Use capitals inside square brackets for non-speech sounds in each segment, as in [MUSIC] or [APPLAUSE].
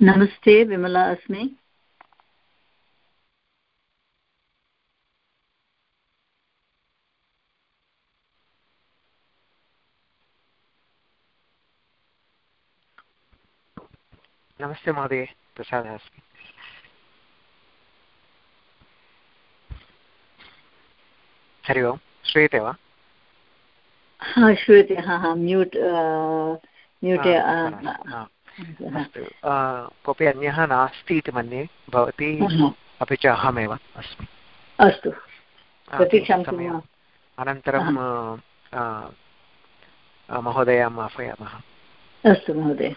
नमस्ते विमला अस्मि। नमस्ते महोदय प्रसादः अस्मि। हरि ओम् श्रूयते वा? हा श्रूयते हा हा म्यूट् म्यूट् अस्तु। कोऽपि अन्यः नास्ति इति मन्ये भवती अपि च अहमेव अस्मि। अस्तु। अनन्तरं महोदयाम् आह्वयामः। अस्तु महोदय।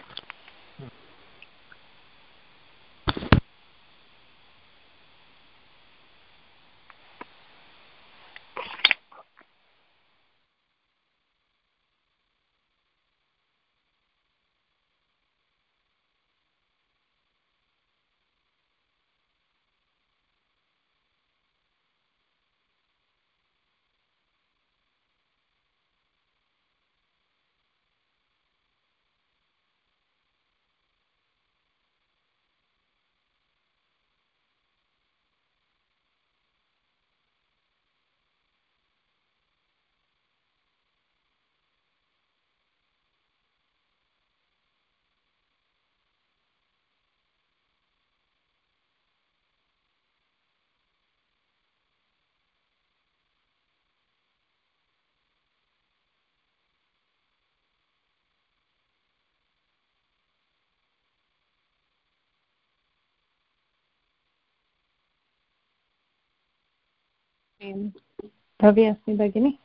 भव्य अस्मि भगिनि?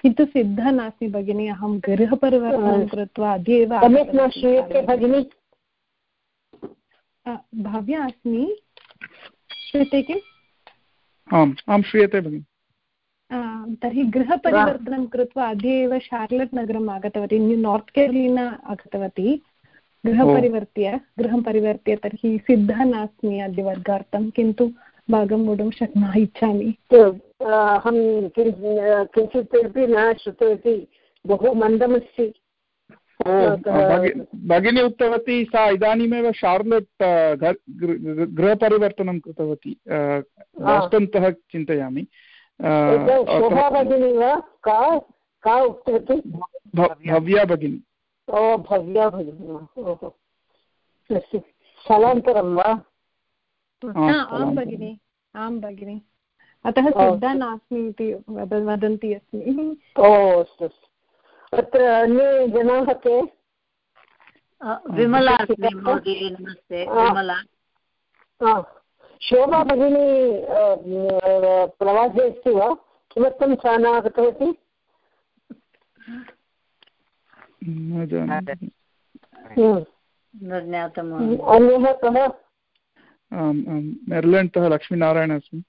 किन्तु सिद्धः नास्ति भगिनि अहं गृहपरिवर्तनं कृत्वा अद्य एव सम्यक् न श्रूयते भगिनि। भव्या अस्मि। श्रूयते किम्? आम् आं श्रूयते भगिनि। तर्हि गृहपरिवर्तनं कृत्वा अद्य एव शार्लट् नगरम् आगतवती न्यू नार्त् केरलीना आगतवती। गृहपरिवर्त्य गृहं परिवर्त्य तर्हि सिद्धः नास्मि अद्य वर्गार्थं। किन्तु भागं वोढुं शक्नुमः इच्छामि। अहं किञ्चित् अपि न श्रुतवती बहु मन्दमस्ति। भगिनी उक्तवती सा इदानीमेव शार्लट् गृहपरिवर्तनं कृतवती राष्ट्रन्तः चिन्तयामि। शोभा भगिनी वा? का का उक्तवती? भव्या भगिनी। ओ भव्या भगिनी ओहो। अस्तु स्थलान्तरं वा? आं भगिनि आं भगिनि। अतः सिद्धा नास्मि इति वदन्ती अस्मि। ओ अस्तु अस्तु। अत्र अन्ये जनाः के? विमला नमस्ते विमला। शोभा भगिनी प्रवासे अस्ति वा? किमर्थं सा न आगतवती न ज्ञातम् अन्यः कः? आम् आं लक्ष्मीनारायण अस्मि।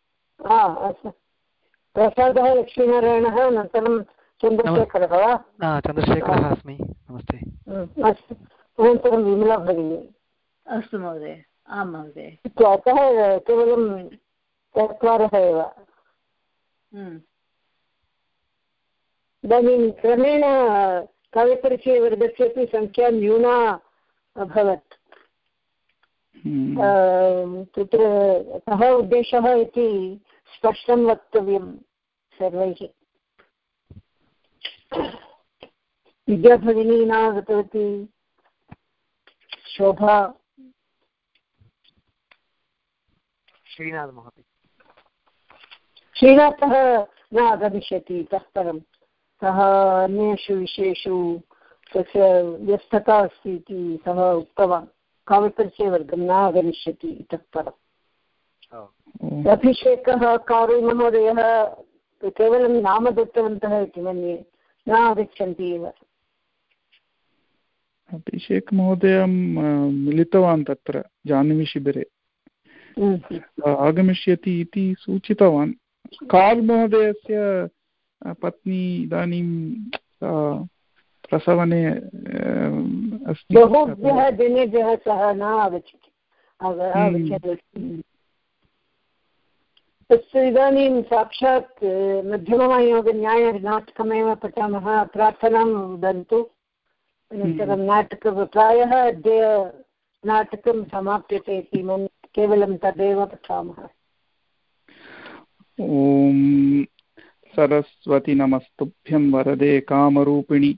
अस्तु। प्रसादः लक्ष्मीनारायणः अनन्तरं चन्द्रशेखरः वा? चन्द्रशेखरः अस्मि। नमस्ते। अस्तु। अनन्तरं विमला भगिनी। अस्तु महोदय। आं महोदय। अतः केवलं चत्वारः एव। इदानीं क्रमेण काव्यपरिचयवर्गस्यपि सङ्ख्या न्यूना अभवत्। हम्म। तत्र कः उद्देशः इति स्पष्टं वक्तव्यं सर्वैः। विद्याभगिनी न आगतवती शोभा। श्रीनाथमहोदय। श्रीनाथः न आगमिष्यति इतः परं। सः अन्येषु विषयेषु तस्य व्यस्तता अस्ति इति सः उक्तवान्। काव्यपरिचयवर्गं न आगमिष्यति इतः परम् अभिषेकः कारुमहोदयः केवलं नाम दत्तवन्तः इति मन्ये न आगच्छन्ति एव अभिषेकमहोदयं मिलितवान् तत्र जाह्नवीशिबिरे आगमिष्यति इति सूचितवान्। कार् महोदयस्य पत्नी इदानीं प्रसवने अस्ति। बहुभ्यः दिनेभ्यः सः न आगच्छति। आगच्छति। तस्य इदानीं साक्षात् मध्यममायोगन्यायनाटकमेव पठामः। प्रार्थनां वदन्तु अनन्तरं नाटकं प्रायः अद्य नाटकं समाप्यते इति केवलं तदेव पठामः। ॐ सरस्वति नमस्तुभ्यं वरदे कामरूपिणि।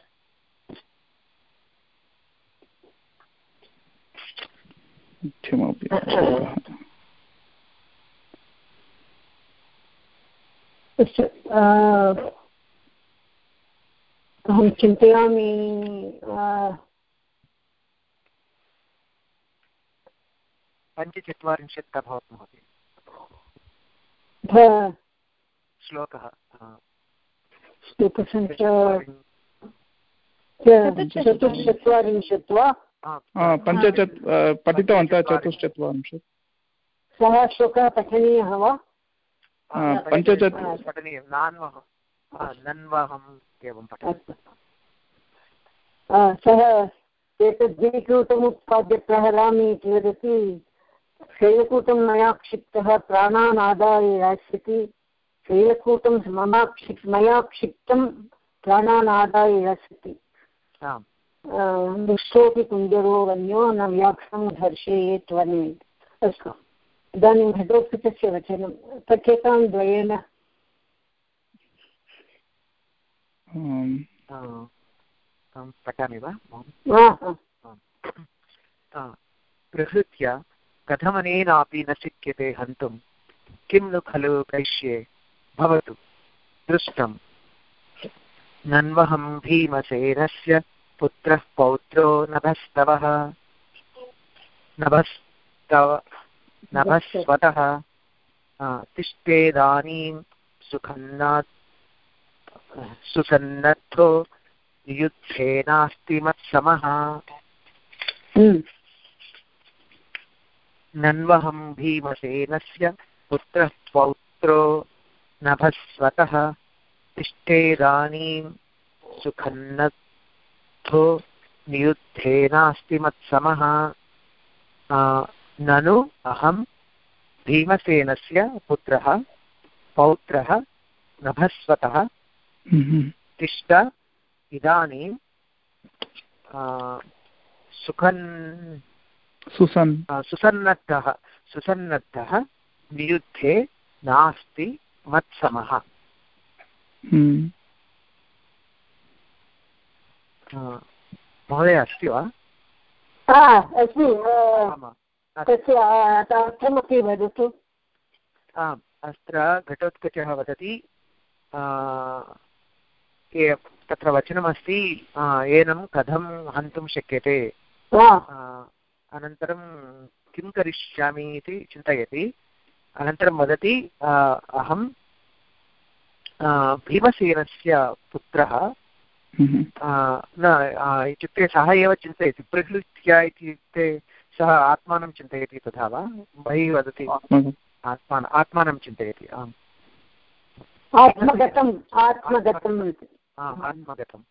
मध्यमपि अहं चिन्तयामि पञ्चचत्वारिंशत् अभवत् महोदय श्लोकः श्लोकसङ्ख्या चतुश्चत्वारिंशत् वा पञ्चचत् पठितवन्तः चतुश्चत्वारिंशत्। सः श्लोकः पठनीयः वा? पञ्चचत् पठनीयं। नान्वः नन्वहम् एवं सः एतद् प्रहरामि इति वदति शैलकूटं मया क्षिप्तः प्राणान् आदाय यास्यति शैलकूटं मम क्षिप् मया क्षिप्तं प्राणान् आदाय यास्यति दुष्टोऽपि कुञ्जरो वन्यो न व्याघ्रं धर्षयेत् वने। अस्तु। इदानीं घटोत्कचस्य वचनं पठ्यतां द्वयेन। पठामि वा प्रहृत्य कथमनेनापि न शक्यते हन्तुं किं नु खलु कैष्ये भवतु दृष्टम्। नन्वहं भीमसेनस्य पुत्रः पौत्रो नभस्तवः। नभस्तव नभस्वतः। तिष्ठेदानीं सुखन्नात् सुसन्नद्धो युद्धे नास्ति मत्समः। नन्वहं भीमसेनस्य पुत्रः पौत्रो नभस्वतः। तिष्ठेदानीं सुखन्नद्धो नियुद्धे नास्ति मत्समः ननु अहं भीमसेनस्य पुत्रः पौत्रः नभस्वतः। तिष्ठ इदानीं सुखन् सुसन्। सुसन्नद्धः सुसन्नद्धः नियुद्धे नास्ति मत्समः महोदय अस्ति वा अस्मि तस्य अर्थमपि वदतु आम् अत्र घटोत्कचः वदति तत्र वचनमस्ति एनं कथं हन्तुं शक्यते अनन्तरं किं करिष्यामि इति चिन्तयति. अनन्तरं वदति अहं भीमसेनस्य पुत्रः न इत्युक्ते सः एव चिन्तयति प्रहृत्य इत्युक्ते सः आत्मानं चिन्तयति तथा वा बहिः वदति आत्मान आत्मानं चिन्तयति आम् आत्मगतम् आत्मगतम् आत्मगतम्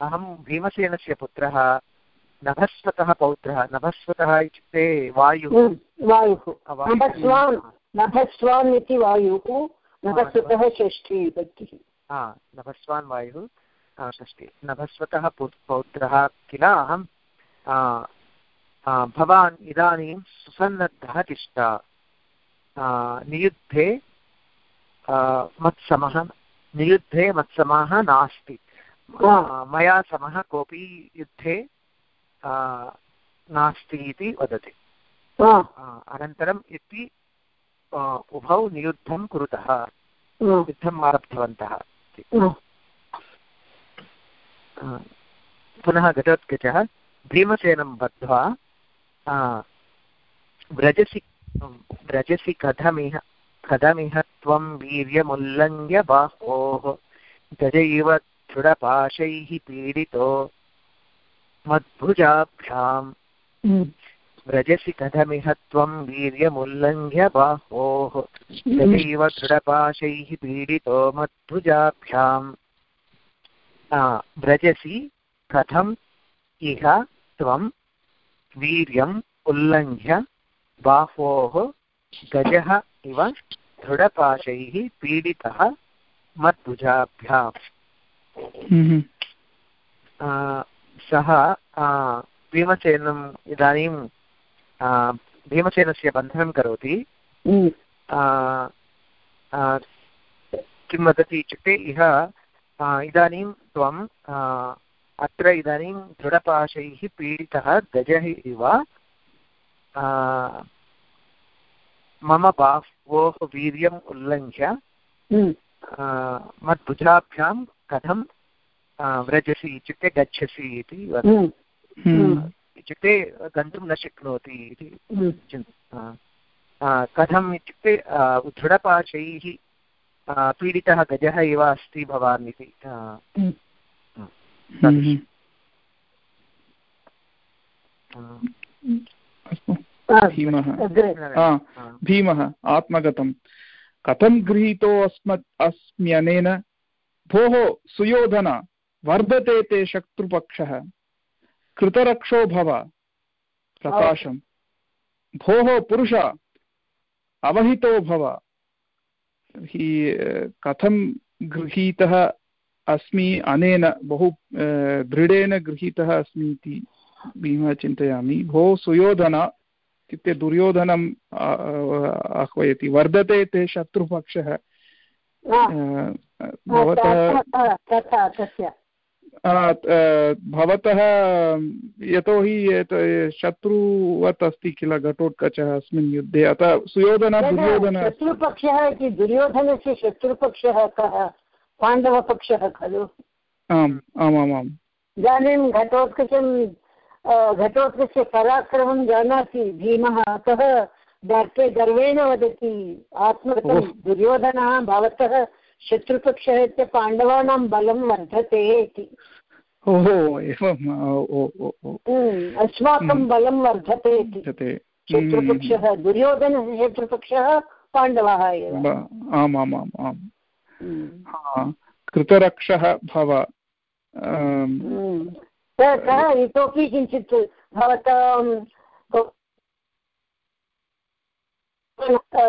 अहं भीमसेनस्य पुत्रः नभस्वतः पौत्रः नभस्वतः इत्युक्ते वायुः वायुः नभस्वान् नभस्वान् इति वायुः नभस्वतः षष्ठी विभक्तिः नभस्वान् वायुः षष्ठी नभस्वतः पौत्रः किल अहं भवान् इदानीं सुसन्नद्धः तिष्ठ। नियुद्धे मत्समः नियुद्धे मत्समः नास्ति। मया समः कोऽपि युद्धे नास्ति इति वदति। अनन्तरम् इति उभौ नियुद्धं कुरुतः। युद्धम् आरब्धवन्तः पुनः घटोत्कचः भीमसेनं बद्ध्वा व्रजसि व्रजसि कथमिह कथमिह त्वं वीर्यमुल्लङ्घ्य बाहोः गजैव दृढपाशैः पीडितो मद्भुजाभ्याम्। व्रजसि कथमिह त्वं वीर्यमुल्लङ्घ्य बाहोः तथैव दृढपाशैः पीडितो मद्भुजाभ्याम्। व्रजसि कथम् इह त्वं वीर्यम् उल्लङ्घ्य बाहोः गजः इव दृढपाशैः पीडितः मद्भुजाभ्याम् हम्म। सः भीमसेनम् इदानीं भीमसेनस्य बन्धनं करोति हम्म। किं वदति इत्युक्ते इह इदानीं त्वं अत्र इदानीं दृढपाशैः पीडितः गजः इव मम बाह्वोः वीर्यम् उल्लङ्घ्य हम्म। मद्भुजाभ्यां कथं व्रजसि इत्युक्ते गच्छसि इति हम्म। इत्युक्ते गन्तुं न शक्नोति इति कथम् इत्युक्ते दृढपाशैः पीडितः गजः एव अस्ति भवान् इति। भीमः भीमः आत्मगतं कथं गृहीतो अस्म अस्म्यनेन? भोः सुयोधन वर्धते ते शत्रुपक्षः। कृतरक्षो भव। प्रकाशं भोः पुरुष अवहितो भव। तर्हि कथं गृहीतः अस्मि? अनेन बहु दृढेन गृहीतः अस्मि इति भीमः चिन्तयामि। भो सुयोधन इत्युक्ते दुर्योधनम् आह्वयति। वर्धते ते शत्रुपक्षः। भवतः भवतः यतोहि शत्रुवत् अस्ति किल घटोत्कचः अस्मिन् युद्धे? अतः सुयोधन दुर्योधन। शत्रुपक्षः इति दुर्योधनस्य शत्रुपक्षः कः? पाण्डवपक्षः खलु। आम् आमामाम् इदानीं घटोत्कचं घटोत्कचस्य पराक्रमं जानाति भीमः। अतः दर्पे गर्वेण वदति आत्मगतं दुर्योधनः भवतः शत्रुपक्षः इत्य पाण्डवानां बलं वर्धते इति। हम्म, अस्माकं हम्म। बलं वर्धते इति। शत्रुपक्षः हम्म। दुर्योधनस्य शत्रुपक्षः पाण्डवः एव। आमामाम् आम् कृतरक्षः भव। सः इतोपि किञ्चित् भवतां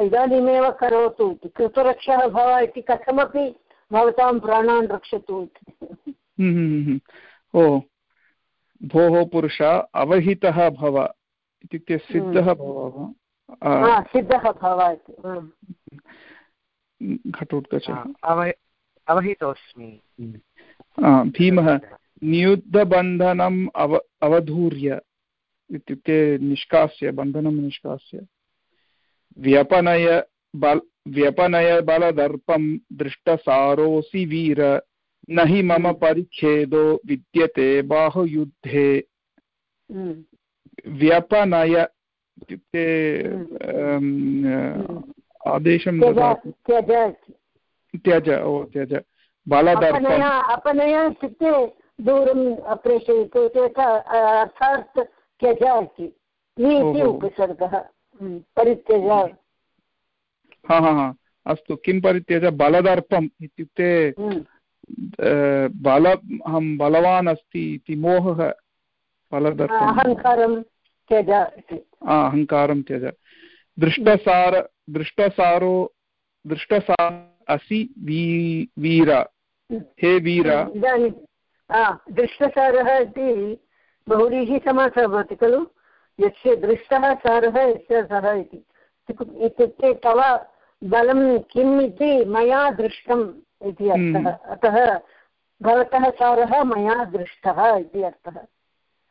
इदानीमेव करोतु इति। कृतरक्षः भव इति कथमपि भवतां प्राणान् रक्षतु इति। हम्म, हम्म, हम्म, ओ भोः पुरुष अवहितः भव इत्युक्ते सिद्धः भव सिद्धः भव इति घटोत्कचः। अवहितोऽस्मि। भीमः नियुद्धबन्धनम् अव अवधूर्य इत्युक्ते निष्कास्य बन्धनं निष्कास्य। व्यपनय बल व्यपनय बलदर्पं दृष्टसारोऽसि वीर। न हि मम परिच्छेदो विद्यते बाहुयुद्धे। हम्म। व्यपनय इत्युक्ते हम्म। आदेशं त्यज ओ त्यज। बलदर्पम् अपनय इत्युक्ते दूरं प्रेषयतु अर्थात् त्यज इति। उपसर्गः। हम्म, परित्यज हा हा हा. अस्तु किं परित्यज बलदर्पम् इत्युक्ते बल अहं बलवान् अस्ति इति मोहः फलदर्शनम् अहङ्कारं त्यज अहङ्कारं त्यज. दृष्टसार दृष्टसारो दृष्टसार असि वी वीर. हे वीर. दृष्टसारः इति बहुव्रीः समासः भवति खलु? यस्य दृष्टः सारः यस्य सः इति। इत्युक्ते तव बलं किम् इति मया दृष्टम् इति अर्थः। हम्म। अतः भवतः सारः मया दृष्टः इति अर्थः।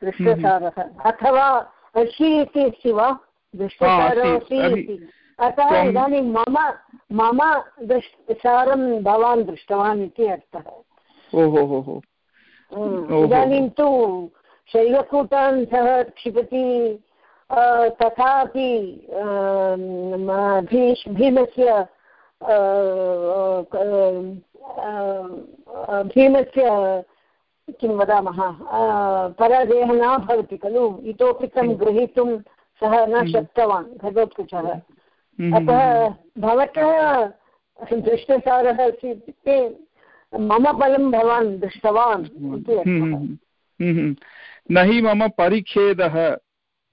दृष्टसारः। अथवा अशि इति अस्ति वा? दृष्टसारः असि इति। अतः इदानीं मम मम दृष् सारं भवान् दृष्टवान् इति अर्थः। हम्म। इदानीं तु शैलकूटान् सः क्षिपति तथापि भीमस्य भीमस्य किं वदामः पराजयः न भवति खलु इतोपि तं गृहीतुं सः न शक्तवान् घटोत्कचः अतः भवतः दृष्टसारः अस्ति इत्युक्ते मम बलं भवान् दृष्टवान् इति न हि मम परिच्छेदः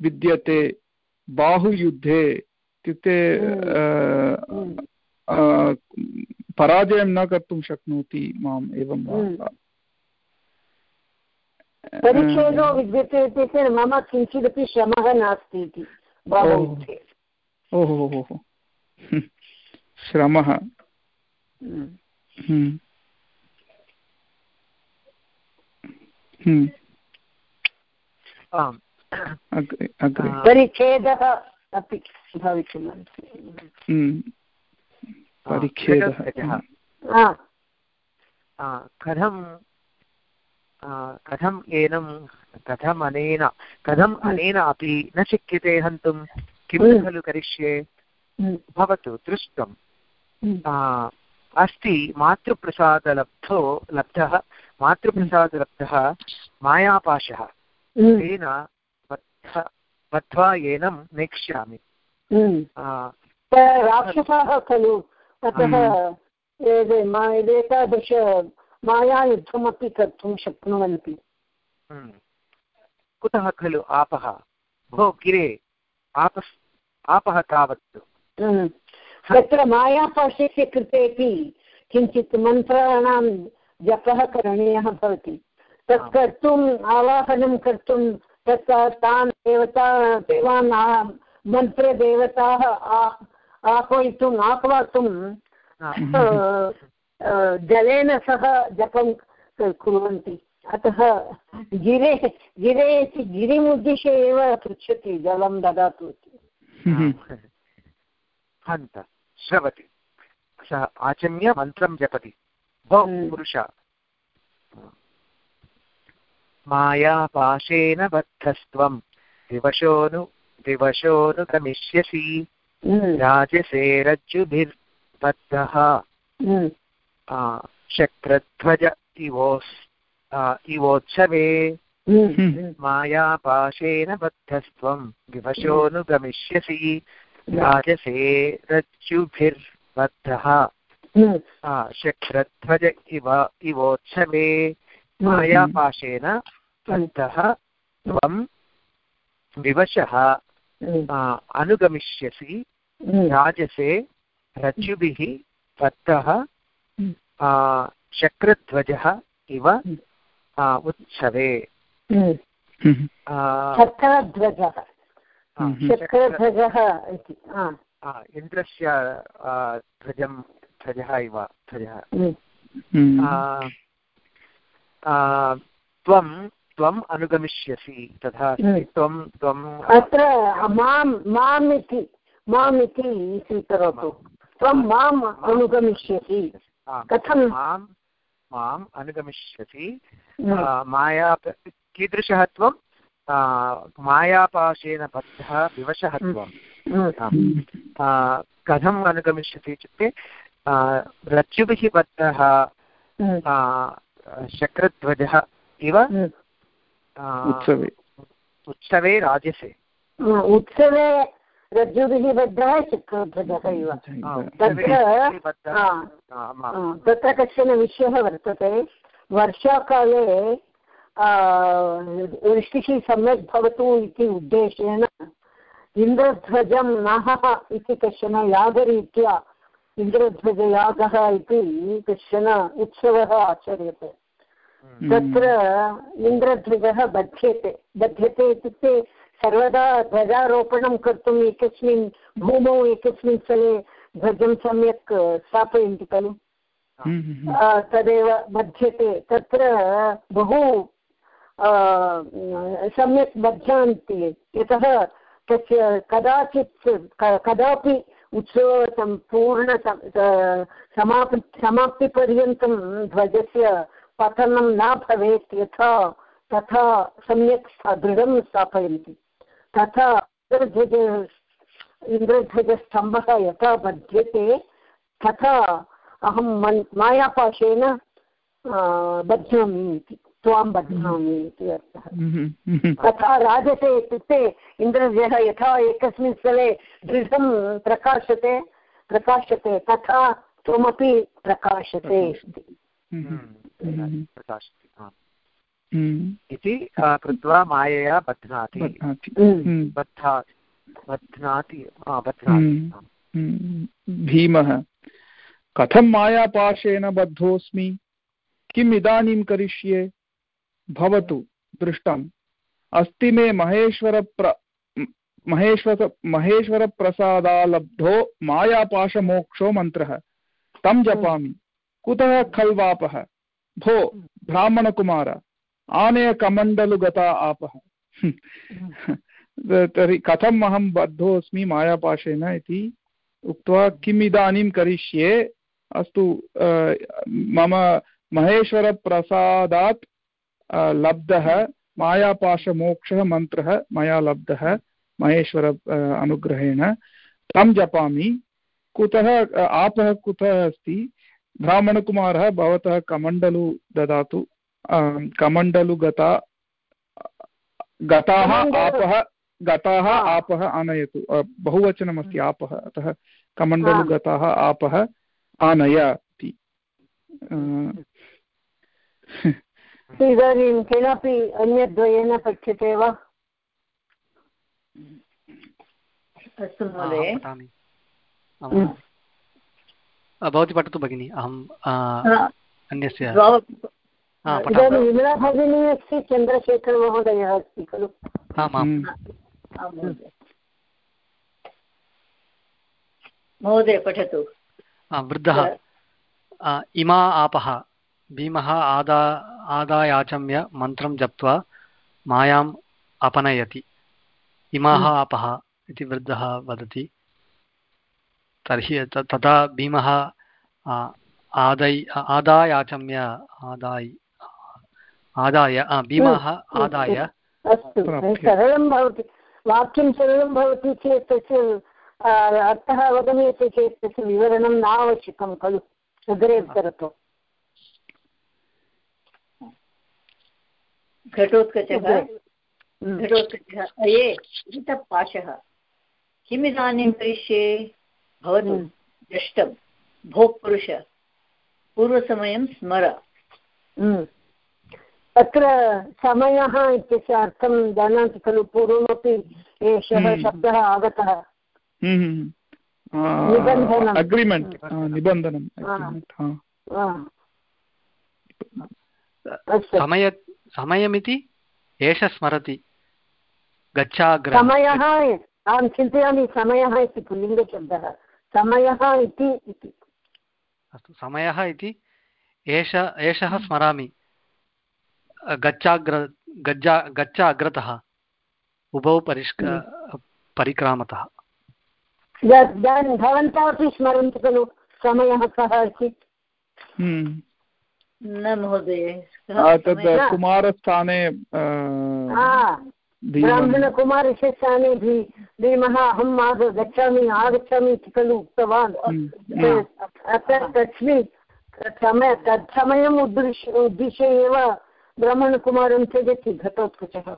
विद्यते बाहुयुद्धे इत्युक्ते पराजयं न कर्तुं शक्नोति माम् एवं परिच्छेदो विद्यते इत्युक्ते मम किञ्चिदपि श्रमः नास्ति इति ओहो [LAUGHS] श्रमः। परिच्छेदः अपि भवितुम् परिच्छेदः। कथं कथम् एनं कथम् अनेन कथम् अनेन अपि न शक्यते हन्तुं? किं खलु करिष्ये? भवतु दृष्टम् अस्ति मातृप्रसादलब्धो लब्धः मातृप्रसादलब्धः मायापाशः। तेन बद्ध्वा एनं नेक्ष्यामि। राक्षसाः खलु अतः एतादृश मायायुद्धमपि कर्तुं शक्नुवन्ति। कुतः खलु आपः? भो गिरे आपस् आपः तावत्। तत्र मायापाशस्य कृतेपि किञ्चित् मन्त्राणां जपः करणीयः भवति। तत् कर्तुम् आवाहनं कर्तुं तत् तान् देवता देवान् मन्त्रदेवताः आह्वयितुम् आह्वातुं जलेन सह जपं कुर्वन्ति। अतः गिरे गिरे इति गिरिमुद्दिश्य एव पृच्छति जलं ददातु इति। हन्त श्रवति। सः आचम्य मन्त्रं जपति। भो पुरुष। मायापाशेन बद्धस्त्वं दिवशोनु दिवशोऽनुगमिष्यसि राजसे रज्जुभिर्बद्धः शक्रध्वज इवोस् इवोत्सवे। मायापाशेन बद्धस्त्वं विवशोऽनुगमिष्यसि राजसे रज्जुभिर्बद्धः शक्रध्वज इव इवोत्सवे। मायापाशेन बद्धः त्वं विवशः अनुगमिष्यसि। राजसे रज्जुभिः बद्धः शक्रध्वजः इव उत्सवे। इति इन्द्रस्य ध्वजं ध्वजः इव ध्वजः। त्वं त्वम् अनुगमिष्यसि तथा त्वं त्वम् अत्र माँ माम् इति माम् इति स्वीकरोतु। त्वं माम् अनुगमिष्यसि। कथं माँ माम् अनुगमिष्यसि। माया कीदृशः त्वं? मायापाशेन बद्धः विवशः त्वं कथम् अनुगमिष्यति इत्युक्ते रज्जुभिः बद्धः शक्रध्वजः इव उत्सवे। उत्सवे राजसे। उत्सवे रज्जुभिः बद्धः शक्रध्वजः इव तत्र तत्र कश्चन विषयः वर्तते। वर्षाकाले वृष्टिः सम्यक् भवतु इति उद्देशेन इन्द्रध्वजं नः इति कश्चन यागरीत्या इन्द्रध्वजयागः इति कश्चन उत्सवः आचर्यते। तत्र इन्द्रध्वजः बध्यते। बध्यते इत्युक्ते सर्वदा ध्वजारोपणं कर्तुम् एकस्मिन् भूमौ एकस्मिन् स्थले ध्वजं सम्यक् स्थापयन्ति खलु? तदेव बध्यते। तत्र बहु सम्यक् बध्नन्ति। यतः तस्य कदाचित् कदापि उत्सव सम्पूर्ण समाप् समाप्तिपर्यन्तं ध्वजस्य पतनं न भवेत् यथा तथा सम्यक् दृढं स्थापयन्ति। तथा इन्द्रध्वज इन्द्रध्वजस्तम्भः यथा बध्यते तथा अहं मन् मायापाशेन बध्नामि इति त्वां बध्नामि इति अर्थः। तथा राजते इत्युक्ते इन्द्रजः यथा एकस्मिन् स्थले दृढं प्रकाशते प्रकाशते तथा त्वमपि प्रकाशते इति। प्रकाशते इति कृत्वा मायया बध्नाति। बद्धा बध्नाति। भीमः कथं मायापाशेन बद्धोऽस्मि? किम् इदानीं करिष्ये? भवतु दृष्टम्। अस्ति मे महेश्वरप्र महेश्वर महेश्वरप्रसादालब्धो मायापाशमोक्षो मन्त्रः। तं जपामि। कुतः खल्वापः? भो ब्राह्मणकुमार आनय कमण्डलुगता आपः। तर्हि कथम् अहं बद्धोऽस्मि मायापाशेन इति उक्त्वा किम् इदानीं करिष्ये? अस्तु मम महेश्वरप्रसादात् लब्धः मायापाशमोक्षः मन्त्रः मया लब्धः महेश्वर अनुग्रहेण। तं जपामि। कुतः आपः कुतः अस्ति? ब्राह्मणकुमारः भवतः कमण्डलु ददातु कमण्डलु गता गताः आपः गताः आपः आनयतु। बहुवचनमस्ति आपः अतः कमण्डलु गताः आपः आनय इति [LAUGHS] इदानीं केनापि अन्यद्वयेन पठ्यते वा? अस्तु महोदय। भवती पठतु भगिनि अहं अन्यस्य इदानीं विमला भगिनी अस्ति चन्द्रशेखरमहोदयः अस्ति खलु? महोदय। पठतु। वृद्धः। इमा आपः। भीमः आदा आदायाचम्य मन्त्रं जप्त्वा मायाम् अपनयति। इमाः आपः इति वृद्धः वदति। तर्हि तदा भीमः आदै आदायाचम्य आदाय आदाय भीमः आदाय। अस्तु सरलं भवति वाक्यं सरलं भवति चेत् तस्य अर्थः अवगम्यते चेत् तस्य विवरणं न आवश्यकं खलु अग्रे करोतु घटोत्कचः। घटोत्कचः अये इतः पाशः किमिदानीं करिष्ये? भवतु दृष्टं भोः पुरुष पूर्वसमयं स्मर। तत्र समयः इत्यस्य अर्थं जानाति खलु पूर्वमपि एषः शब्दः आगतः। अग्रिमेण्ट् निबन्धनं समय समयमिति एष स्मरति। गच्छाग्र समयः अहं चिन्तयामि समयः इति पुल्लिङ्गशब्दः। समयः इति अस्तु समयः इति। एष एषः स्मरामि। गच्छाग्र गच्छा गच्छ अग्रतः उभौ परिष्क परिक्रामतः। भवन्तः अपि स्मरन्ति खलु समयः कः अस्ति न महोदय तद् कुमारस्थाने ब्राह्मणकुमारस्य स्थाने भीमः अहम् आग गच्छामि आगच्छामि इति खलु उक्तवान्। अत्र तस्मिन् समय तत्समयम् उद्दिश्य उद्दिश्य एव ब्राह्मणकुमारं त्यजति घटोत्कचः।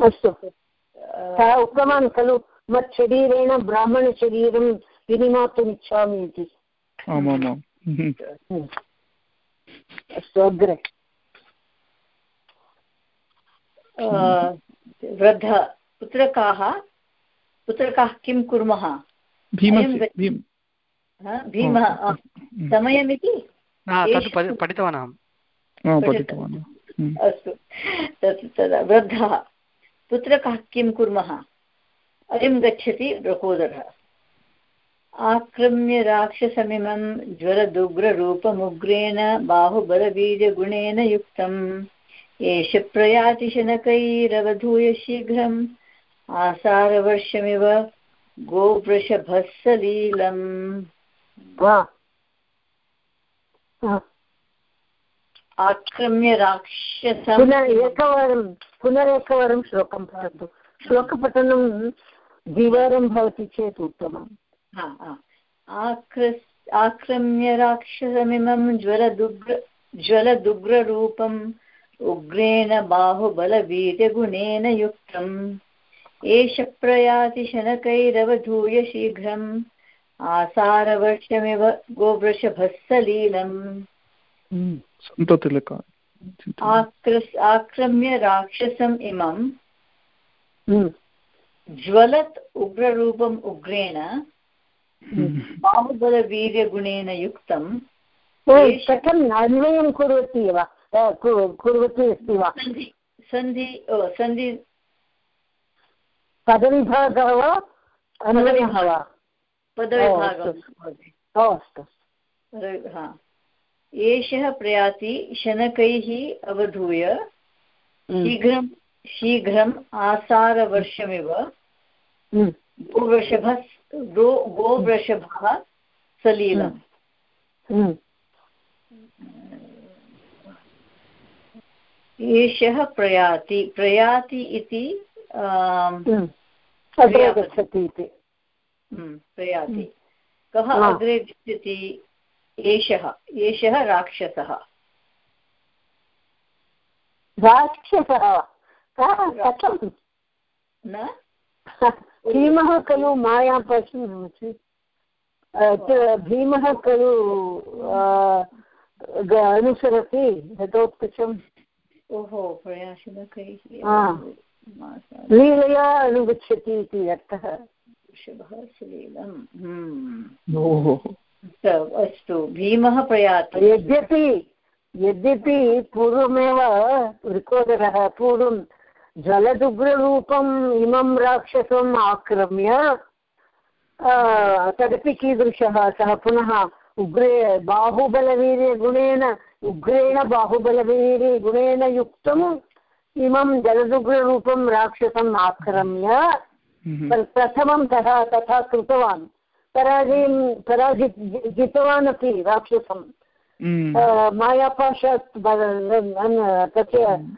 अस्तु। सः उक्तवान् खलु मत्शरीरेण ब्राह्मणशरीरं विनिमातुम् इच्छामि इति अस्तु अग्रे वृद्ध पुत्रकाः पुत्रकाः किं कुर्मः? भीमः समयमिति? पठितवान्। अहं अस्तु। तत् तदा वृद्धः पुत्रकः किं कुर्मः? अयं गच्छति रघोदरः आक्रम्य राक्षसमिमं ज्वरदुग्ररूपमुग्रेण बाहुबलबीजगुणेन युक्तम्। एष प्रयाति शनकैरवधूय शीघ्रम्। आसारवर्षमिव गोवृषभस्सलीलम्। आक्रम्य राक्षसं पुनः एकवारं पुनरेकवारं श्लोकं पठतु। श्लोकपठनं द्विवारं भवति चेत् उत्तमम्। आक्र आक्रम्य राक्षसमिमं ज्वलदुग्र ज्वलदुग्ररूपम् उग्रेण बाहुबलवीर्यगुणेन युक्तम्। एष प्रयाति शनकैरवधूय शीघ्रम्। आसारवर्षमिव गोवृषभः सलीलम्। सन्ततिलका। आक्रम्य राक्षसम् इमं ज्वलत् उग्ररूपम् उग्रेण बाहुबलवीर्यगुणेन युक्तं कथम् अन्वयं कुर्वति वा? कुर्वती अस्ति वा? सन्धि सन्धि पदविभागः वा? अन्वयः वा? पदविभागः। अस्तु। एषः प्रयाति शनकैः अवधूय हम्म। शीघ्रं शीघ्रम् आसारवर्षमिव हम्म। गोवृषभः गोवृषभः सलीलम् हम्म। एषः प्रयाति प्रयाति इति अग्रे गच्छति इति। प्रयाति। कः अग्रे गच्छति एषः एषः राक्षसः। राक्षसः? कथं न? [LAUGHS] भीमः खलु माया पशु भीमः खलु अनुसरति यथोत्कचम् ओहो लीलया अनुगच्छति इति अर्थः। हम्म। अस्तु भीमः प्रयाति। यद्यपि यद्यपि पूर्वमेव ऋकोदरः पूर्वं जलदुग्ररूपम् इमं राक्षसम् आक्रम्य तदपि कीदृशः सः पुनः उग्रे बाहुबलवीर्यगुणेन उग्रेण बाहुबलवीर्यगुणेन युक्तम् इमं जलदुग्ररूपं राक्षसम् आक्रम्य हम्म। प्रथमं सः तथा कृतवान् पराजयं पराजि जितवान् अपि राक्षसं हम्म। मायापाशात् तस्य हम्म।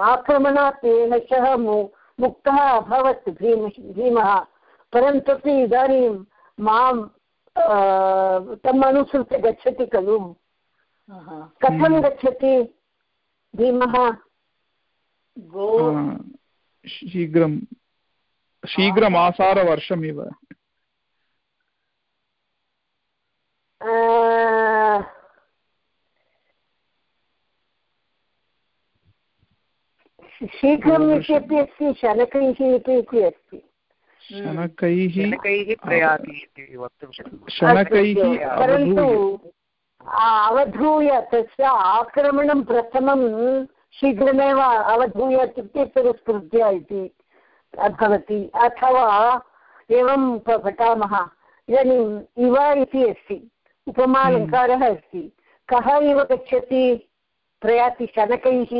आक्रमणात् एषः मुक्तः अभवत् भीम भीमः। परन्तु इदानीं माँ तम् अनुसृत्य गच्छति खलु। कथं गच्छति भीमः? शीघ्रं शीघ्रम् आसारवर्षमिव शीघ्रम् इत्यपि अस्ति शनकैः इति अस्ति। शनकैः शनकैः परन्तु अवधूय तस्य आक्रमणं प्रथमं शीघ्रमेव अवधूय इत्युक्ते तिरस्कृत्य इति भवति। अथवा एवं पठामः इदानीम् इव इति अस्ति उपमालङ्कारः अस्ति। कः इव गच्छति? प्रयाति शनकैः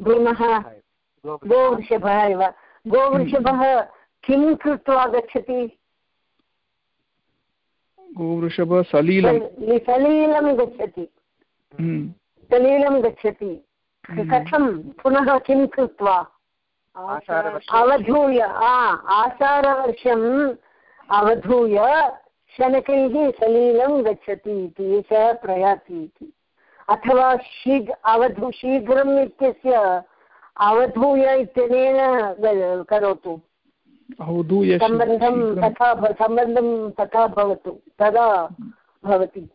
भीमः। गोवृषभः इव गोवृषभः किं कृत्वा गच्छति गोवृषभ सलीलं सलीलं गच्छति। हम्म। सलीलं गच्छति। हम्म। कथं? पुनः किं कृत्वा? अवधूय। आचारवर्षम् अवधूय शनकैः सलीलं गच्छति इति एषः प्रयाति इति। अथवा शीघ् अवधू शीघ्रम् इत्यस्य अवधूय इत्यनेन करोतु। सम्बन्धं तथा सम्बन्धं तथा भवतु। तदा भवति।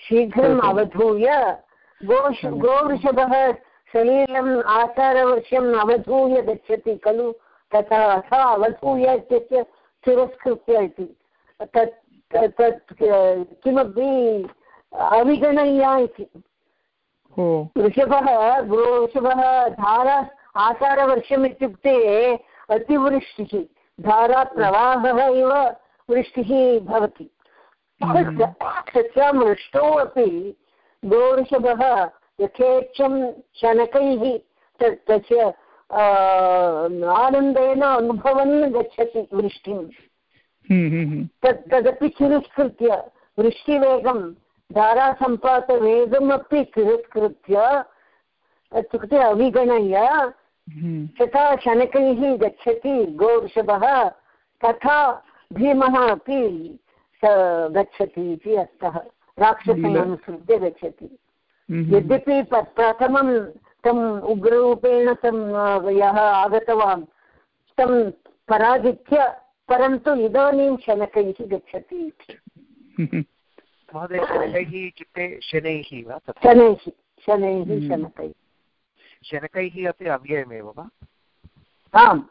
शीघ्रम् अवधूय गोष गोवृषभः सलीलम् आचारवर्षम् अवधूय गच्छति खलु। तथा स अवधूय इत्यस्य तिरस्कृत्य इति। तत् तत् किमपि अविगणय्य इति। वृषभः वृषभः धारा आचारवर्षम् इत्युक्ते अतिवृष्टिः धाराप्रवाहः इव वृष्टिः भवति। तस्यां वृष्टौ अपि गोवृषभः यथेच्छं शनकैः तस्य आनन्देन अनुभवन् गच्छति वृष्टिं। हम्म, हम्म, हम्म। तत् तदपि तिरस्कृत्य वृष्टिवेगं धारासम्पातवेगमपि तिरस्कृत्य इत्युक्ते अविगणय्य तथा शनकैः गच्छति गोवृषभः तथा भीमः अपि गच्छति इति अर्थः। राक्षसम् अनुसृत्य गच्छति यद्यपि प्रथमं तम् उग्ररूपेण तं यः आगतवान् तं पराजित्य परन्तु इदानीं शनकैः गच्छति महोदय शनकैः इत्युक्ते शनैः वा शनैः शनैः शनकैः। शनकैः अपि अव्ययमेव वा? आम्।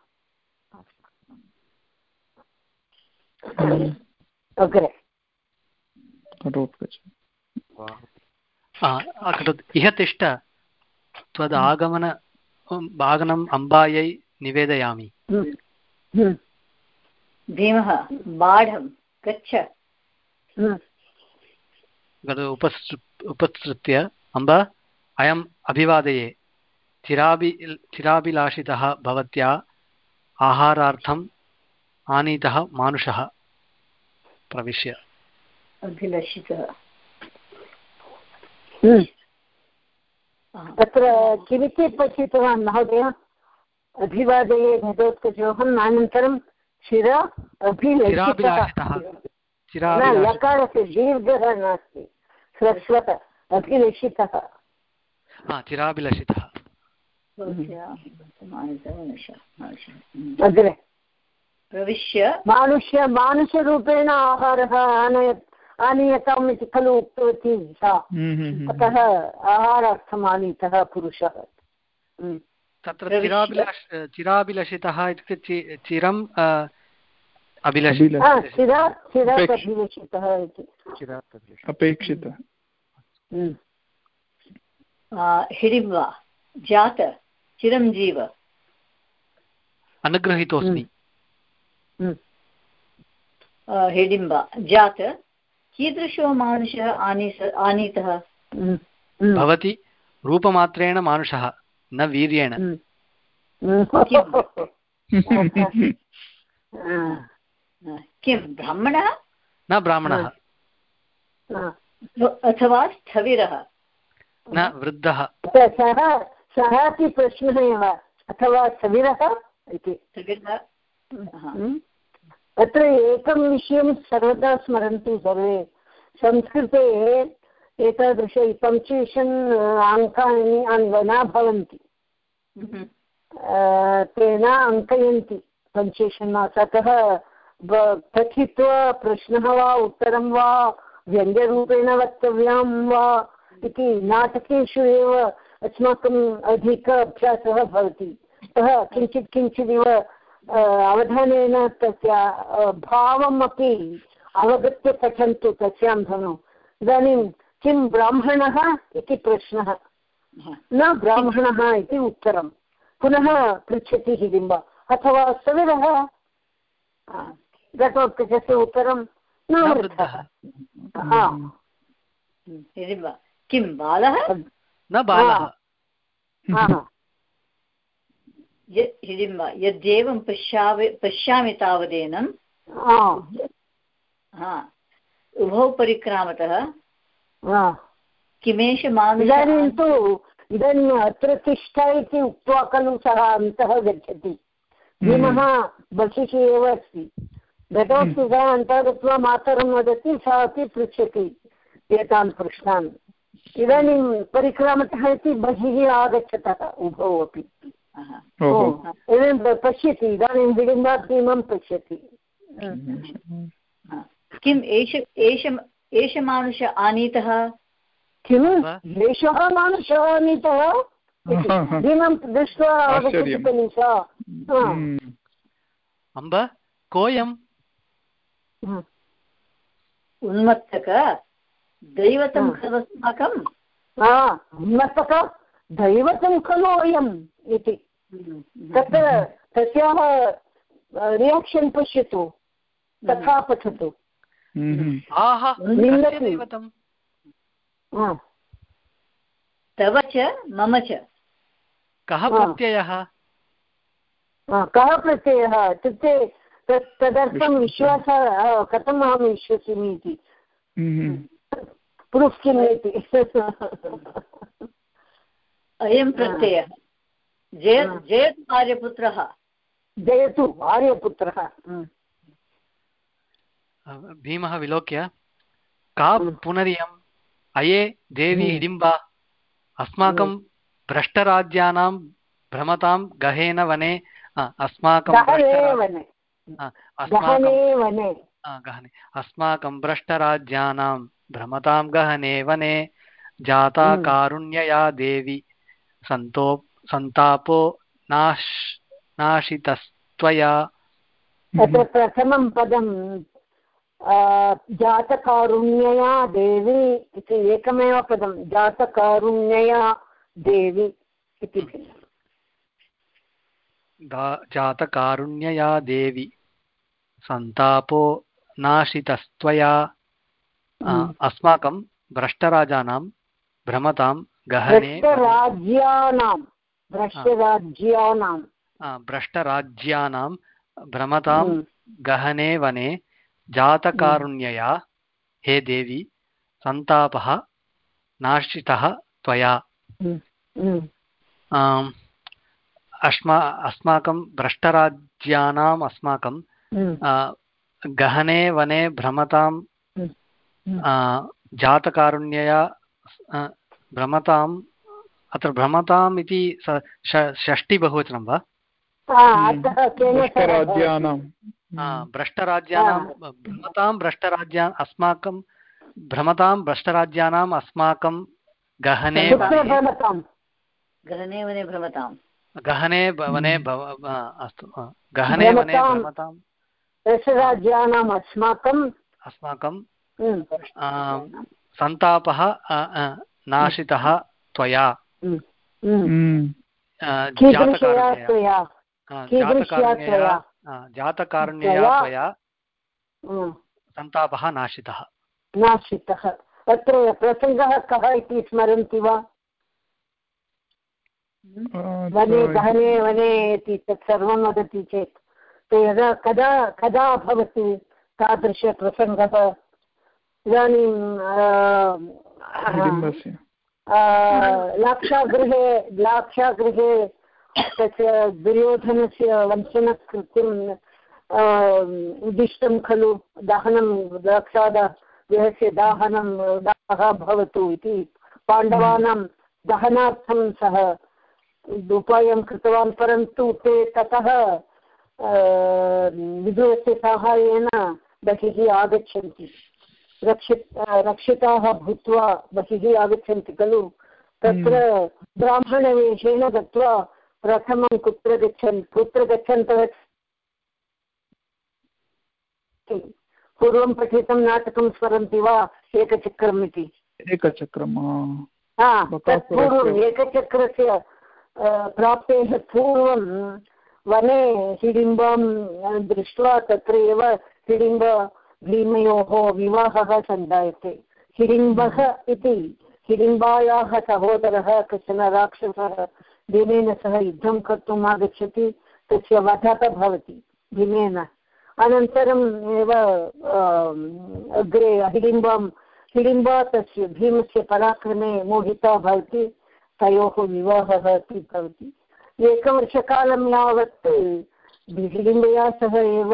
अग्रे। इह तिष्ठ त्वदागमन आगमनम् अम्बायै निवेदयामि। भीमः बाढं गच्छ। उपसृत्य अम्ब अयम् अभिवादये। चिराभि चिराभिलाषितः भवत्या आहारार्थम् आनीतः मानुषः। प्रविश्य। अभिलषितः। तत्र किमिति पठितवान् महोदय? अभिवादये घटोत्कचोहम् अनन्तरं शिर अभिलषितः। लकारस्य दीर्घः नास्ति। ह्रस्वत अभिलषितः। चिराभिलषितः। अग्रे। प्रविश्य मानुष्य मानुषरूपेण आहारः आनय आनीयताम् इति खलु उक्तवती सा। हम्म, हम्म, हम्म, अतः आहारार्थम् आनीतः पुरुषः तत्र चिराभिलाष चिराभिलषितः इत्युक्ते चिरम् अपेक्षितः। हिडिम्ब जात चिरञ्जीव अनुगृहीतोऽस्मि हिडिम्ब जात कीदृशो मानुषः आनीस आनीतः भवति रूपमात्रेण मानुषः न वीर्येण किं ब्राह्मणः न ब्राह्मणः अथवा स्थविरः। न वृद्धः। सः सः अपि प्रश्नः एव अथवा स्थविरः इति। अत्र एकं विषयं सर्वदा स्मरन्तु सर्वे। संस्कृते एतादृश पङ्क्चुयेशन् अङ्कानि न भवन्ति। तेन अङ्कयन्ति पङ्क्चुयेशन् मार्क्स् अतः पठित्वा प्रश्नः वा उत्तरं वा व्यङ्ग्यरूपेण वक्तव्यं वा इति नाटकेषु एव अस्माकम् अधिक अभ्यासः भवति। अतः किञ्चित् किञ्चिदिव अवधानेन तस्य भावम् अपि अवगत्य पठन्तु, तस्यां धनु। इदानीं किं ब्राह्मणः इति प्रश्नः। न ब्राह्मणः इति उत्तरं। पुनः पृच्छति हिडिम्ब। अथवा सविरः? घटोत्कचस्य उत्तरं न वृद्धः। किं बालः? न बालः। हिडिम्ब यद्येवं पश्यामि पश्यामि तावदेनं उभौ परिक्रामतः किमेष इदानीं तु इदानीम् अत्र तिष्ठ इति उक्त्वा खलु सः अन्तः गच्छति। भीमः बहिः एव अस्ति। घटोऽस्ति सः अन्तः गत्वा मातरं वदति सः अपि पृच्छति एतान् प्रश्नान् इदानीं परिक्रामतः इति बहिः आगच्छतः उभौ अपि। इदानीं पश्यति इदानीं विडिम्बात् भीमं पश्यति किम् एष एष एष मानुष आनीतः? किम्? एषः मानुषः आनीतः? भीमं दृष्ट्वा आगच्छति सा अम्ब कोऽयम् उन्मत्तक? दैवतं खलु अस्माकं? उन्मत्तक दैवतं खलु अयम् इति। तत्र तस्याः रियाक्षन् पश्यतु तथा पठतु। तव च मम च। कः प्रत्ययः? कः प्रत्ययः? इत्युक्ते तत् तदर्थं विश्वासः कथम् अहं विश्वसिमि इति? प्रूफ् किम् इति अयं प्रत्ययः। जय जयतु आर्यपुत्रः जयतु आर्यपुत्रः भीमः विलोक्य का पुनरियम् अये देवी हिडिम्बा अस्माकं भ्रष्टराज्यानां भ्रमतां गहेन वने अस्माकं अस्माकं गहने अस्माकं भ्रष्टराज्यानां भ्रमतां गहने वने जाता कारुण्यया देवी सन्तो सन्तापो नाश् नाशितस्त्वया। तत्र प्रथमं पदं जातकारुण्यया देवी इति एकमेव पदं जातकारुण्यया देवी इति जातकारुण्यया देवी। सन्तापो नाशितस्त्वया। अस्माकं भ्रष्टराजानां भ्रमतां गहने भ्रष्टराज्यानां भ्रमतां गहने वने जातकारुण्यया। हे देवी सन्तापः नाशितः त्वया। अस्मा अस्माकं भ्रष्टराज्यानाम् अस्माकं गहने वने भ्रमतां जातकारुण्यया भ्रमताम् अत्र भ्रमताम् इति षष्टि बहुवचनं वा? भ्रष्टराज्यानां भ्रमतां भ्रष्टराज्या अस्माकं भ्रमतां भ्रष्टराज्यानाम् अस्माकं गहने गहने वने भ्रमतां गहने वने अस्तु गहने वने भ्रमतां दशराज्यानाम् अस्माकम् अस्माकं सन्तापः नाशितः त्वया। जातकारुण्यया। त्वया? सन्तापः नाशितः। नाशितः। तत्र प्रसङ्गः कः इति स्मरन्ति वा? वने गहने वने इति तत् सर्वं वदति चेत् यदा कदा कदा भवति तादृशप्रसङ्गः इदानीं लाक्षागृहे लाक्षागृहे तस्य दुर्योधनस्य वञ्चनकृत्यम् उद्दिष्टं खलु दहनं लाक्षागृहस्य दाहनं दाहः भवतु इति पाण्डवानां दहनार्थं सः उपायं कृतवान् परन्तु ते ततः विदुरस्य साहाय्येन बहिः आगच्छन्ति। रक्षित रक्षिताः भूत्वा बहिः आगच्छन्ति खलु। तत्र ब्राह्मणवेषेण गत्वा प्रथमं कुत्र गच्छन् कुत्र गच्छन्तः? पूर्वं पठितं नाटकं स्मरन्ति वा? एकचक्रम् इति। एकचक्रं पूर्वम् एकचक्रस्य प्राप्तेः पूर्वं वने हिडिम्बां दृष्ट्वा तत्र एव हिडिम्ब भीमयोः विवाहः सञ्जायते। हिडिम्बः इति हिडिम्बायाः सहोदरः कश्चन राक्षसः भीमेन सह युद्धं कर्तुम् आगच्छति, तस्य वधः भवति भीमेन। अनन्तरम् एव अग्रे हिडिम्बां, हिडिम्बा तस्य भीमस्य पराक्रमे मोहिता भवति। तयोः विवाहः अपि भवति एकवर्षकालं यावत् हिडिम्बया सह एव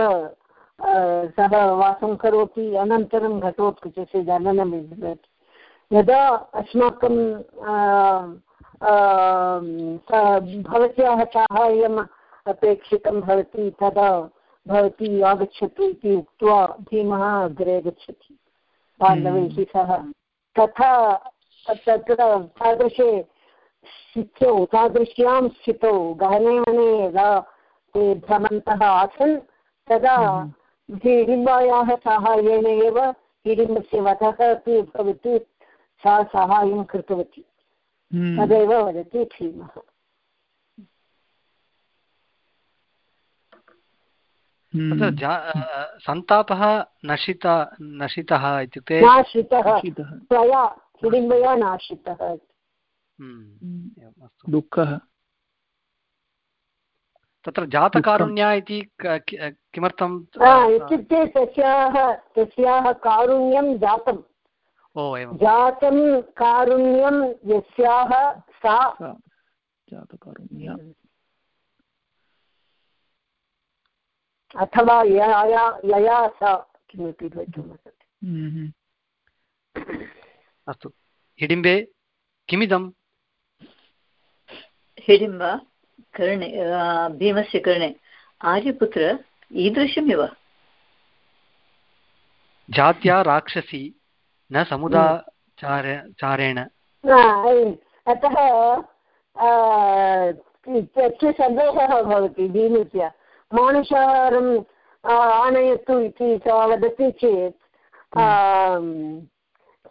सः वासं करोति अनन्तरं घटोत्कचस्य जननं भवति यदा अस्माकं भवत्याः साहाय्यम् अपेक्षितं भवति तदा भवती आगच्छतु इति उक्त्वा भीमः अग्रे गच्छति पाण्डवैः सह। तथा तत्र तादृशे स्थितौ तादृश्यां स्थितौ। गहने वने यदा ते भ्रमन्तः आसन् तदा हिडिम्बायाः साहाय्येन एव हिडिम्बस्य वधः अपि भवति सा साहाय्यं कृतवती। तदेव वदति भीमः सन्तापः नशित नशितः इत्युक्ते नाशितः। त्वया हिडिम्बया नाशितः। दुःखः। तत्र जातकारुण्या इति किमर्थं? इत्युक्ते तस्याः तस्याः कारुण्यं जातम्। ओ एवं। जातं कारुण्यं यस्याः सा। जातकारुण्या। अथवा यया यया सा किमपि भवितुमर्हति हम्म, अस्तु। हिडिम्बे किमिदं हिडिम्ब कर्णे भीमस्य कर्णे आर्यपुत्र ईदृशमिव। जात्या राक्षसी न समुदाचार चारेण। अतः तस्य सन्देहः भवति भीमस्य मानुषाहारम् आनयतु इति सा वदति चेत्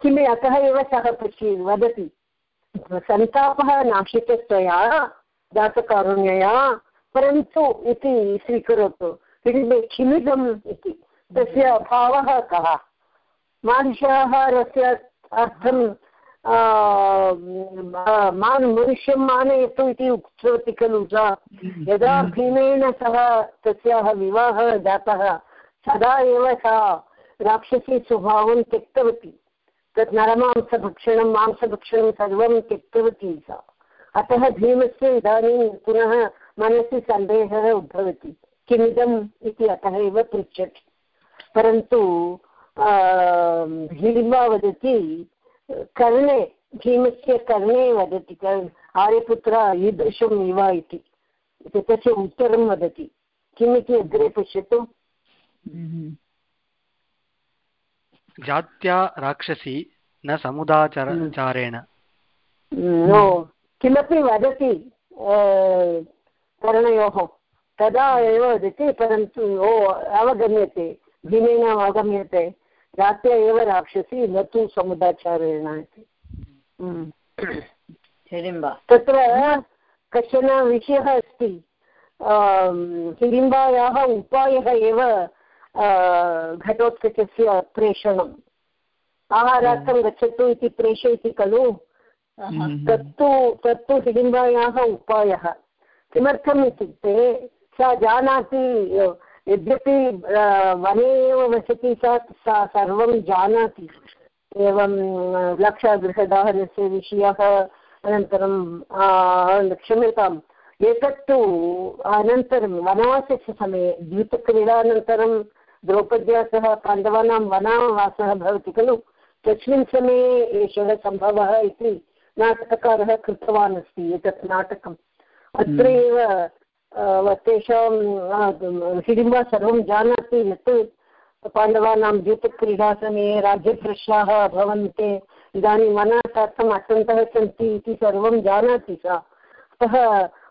किम् अतः एव सः पश्य वदति। सन्तापः नाशितत्वया जातकारुण्यया परन्तु इति स्वीकरोतु। किमिदम् इति। तस्य भावः कः? मांसाहारस्य अर्थं मान् मनुष्यं मानयतु इति उक्तवती खलु सा। यदा भीमेन सह तस्याः विवाहः जातः सदा एव सा राक्षसी स्वभावं त्यक्तवती। तत् नरमांसभक्षणं मांसभक्षणं सर्वं त्यक्तवती सा अतः भीमस्य इदानीं पुनः मनसि सन्देहः उद्भवति। किमिदम् इति अतः एव पृच्छति। परन्तु हिडिम्बा वदति, कर्णे, भीमस्य कर्णे वदति आर्यपुत्र ईदृशम् इव इति। तस्य उत्तरं वदति। किमिति अग्रे पश्यतु। जात्या राक्षसी न समुदाचारेण। नो किमपि वदति कर्णयोः तदा एव वदति परन्तु ओ अवगम्यते भीमेन अवगम्यते रात्या एव राक्षसी न तु समुदाचारेण इति। तत्र कश्चन विषयः अस्ति। हिडिम्बायाः उपायः एव घटोत्कचस्य प्रेषणम्। आहारार्थं गच्छतु इति प्रेषयति खलु। तत्तु तत्तु हिडिम्बायाः उपायः। किमर्थम् इत्युक्ते सा जानाति यद्यपि वने एव वसति सा सा सर्वं जानाति। एवं लक्षगृहदाहनस्य विषयः अनन्तरं क्षम्यताम् एतत्तु अनन्तरं वनवासस्य समये द्यूतक्रीडानन्तरं द्रौपद्या सह पाण्डवानां वनवासः भवति खलु? तस्मिन् समये एषः सम्भवः इति नाटककारः कृतवान् अस्ति एतत् नाटकम्। अत्र एव तेषां हिडिम्बा सर्वं जानाति यत् पाण्डवानां द्यूतक्रीडासमये राज्यभ्रष्टाः अभवन् ते इदानीं वनार्थम् अत्यन्तः सन्ति इति सर्वं जानाति सा। अतः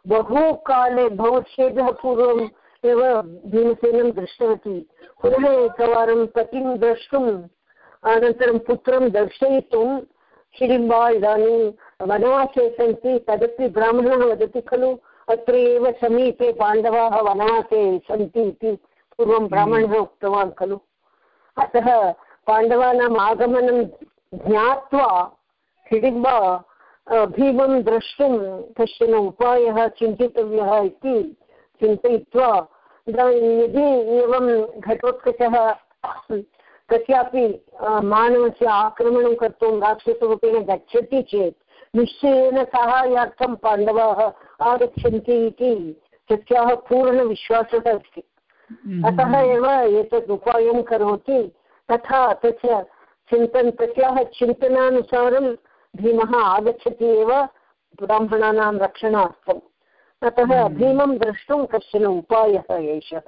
बहुकाले बहुवर्षेभ्यः पूर्वम् एव भीमसेनं दृष्टवती। पुनः एकवारं पतिं द्रष्टुम्, अनन्तरं पुत्रं दर्शयितुं हिडिम्बा इदानीं वनवासे सन्ति, तदपि ब्राह्मणः वदति खलु, अत्र एव समीपे पाण्डवाः वनवासे सन्ति इति पूर्वं ब्राह्मणः उक्तवान् खलु। अतः पाण्डवानाम् आगमनं ज्ञात्वा हिडिम्बा भीमं द्रष्टुं कश्चन उपायः, चिन्तितव्यः इति चिन्तयित्वा इदानीं यदि एवं घटोत्कचः कस्यापि मानवस्य आक्रमणं कर्तुं राक्षसरूपेण गच्छति चेत् निश्चयेन साहाय्यार्थं पाण्डवाः आगच्छन्ति इति तस्याः पूर्णविश्वासः अस्ति। अतः एव एतत् उपायं करोति। तथा तस्य चिन्तन तस्याः चिन्तनानुसारं भीमः आगच्छति एव ब्राह्मणानां रक्षणार्थम्। अतः भीमं द्रष्टुं कश्चन उपायः एषः।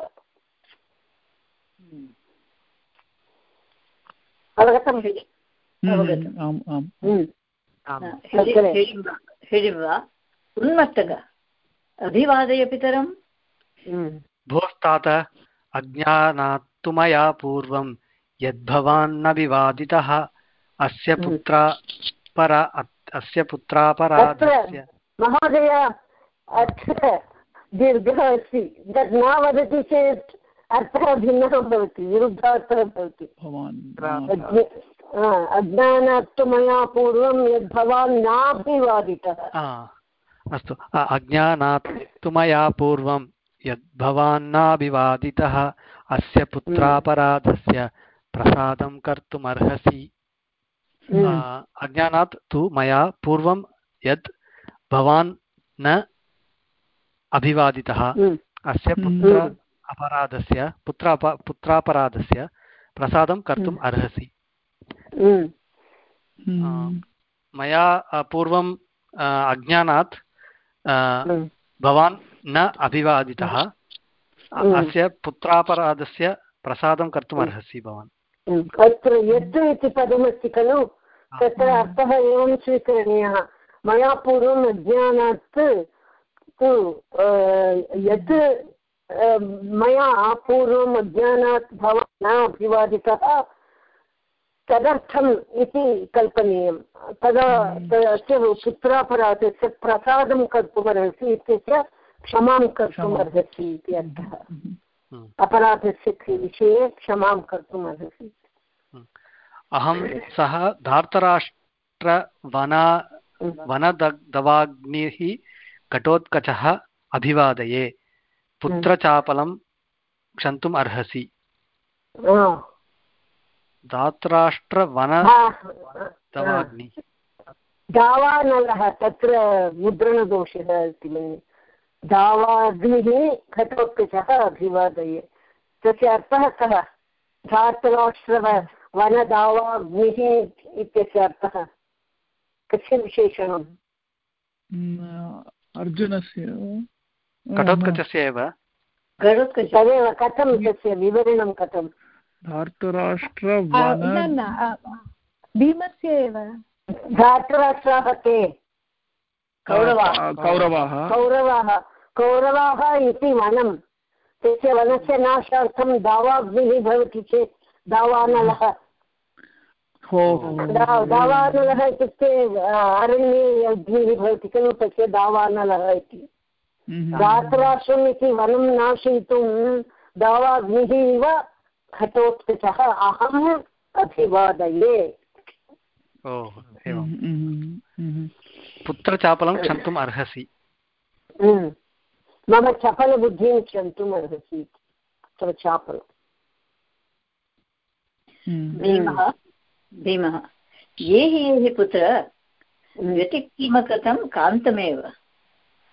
अवगतं अवगतम्। उन्मत्तक अभिवादय पितरम्? भोस्तात अज्ञानात्तु मया पूर्वं यद्भवान्न विवादितः अस्य पुत्रा परा अस्य पुत्रापराधस्य महोदय अत्र दीर्घः अस्ति तद् न वदति चेत् अर्थः भिन्नः भवति विरुद्धार्थः भवति। अज्ञानात्तु मया पूर्वं यद्भवान् नाभिवादितः। अस्तु। अज्ञानात् तु मया पूर्वं यद्भवान्नाभिवादितः अस्य पुत्रापराधस्य प्रसादं कर्तुमर्हसि। अज्ञानात् तु मया पूर्वं यद् भवान् न अभिवादितः अस्य पुत्र अपराधस्य पुत्र पुत्रापराधस्य प्रसादं कर्तुम् अर्हसि। मया पूर्वं अज्ञानात् भवान् न अभिवादितः। अस्य पुत्रापराधस्य प्रसादं कर्तुम् अर्हसि भवान्। अत्र यत् इति पदमस्ति खलु? तत्र अर्थः एवं स्वीकरणीयः। मया पूर्वम् अज्ञानात् तु यत् मया पूर्वम् अज्ञानात् भवान् न अभिवादितः तदर्थम् इति कल्पनीयं तदा तस्य पुत्रापराधस्य प्रसादं कर्तुमर्हसि इत्यस्य क्षमां कर्तुम् अर्हसि इति अर्थः। अपराधस्य विषये क्षमां कर्तुम् अर्हसि। अहं सः धार्तराष्ट्रवना वनदवाग्निः घटोत्कचः अभिवादये। पुत्रचापलं क्षन्तुम् अर्हसि। धात्राष्ट्रवन दवाग्नि दावानलः तत्र मुद्रणदोषः अस्ति मन्ये। दावाग्निः घटोत्कचः अभिवादये। तस्य अर्थः कः? वनदावाग्निः इत्यस्य अर्थः। कस्य विशेषणम्? अर्जुनस्य। घटोत्कचस्य एव? तदेव कथं तस्य? विवरणं कथं? धार्तराष्ट्र भीमस्य एव। धार्तराष्ट्राः के कौरवाः। कौरवाः। कौरवाः इति वनं। तस्य वनस्य नाशार्थं दावाग्निः भवति चेत् दावानलः। दावानलः इत्युक्ते अरण्ये अग्निः भवति खलु तस्य दावानलः इति धातराष्ट्रम् इति वनं नाशयितुं दावाग्निः इव घटोत्कचः अहम् अभिवादये पुत्रचापलं क्षन्तुम् अर्हसि। मम चपलबुद्धिं क्षन्तुम् अर्हसि। तव चापलम् भीमः ये हि ये हि पुत्र व्यतिक्रिमकृतं कान्तमेव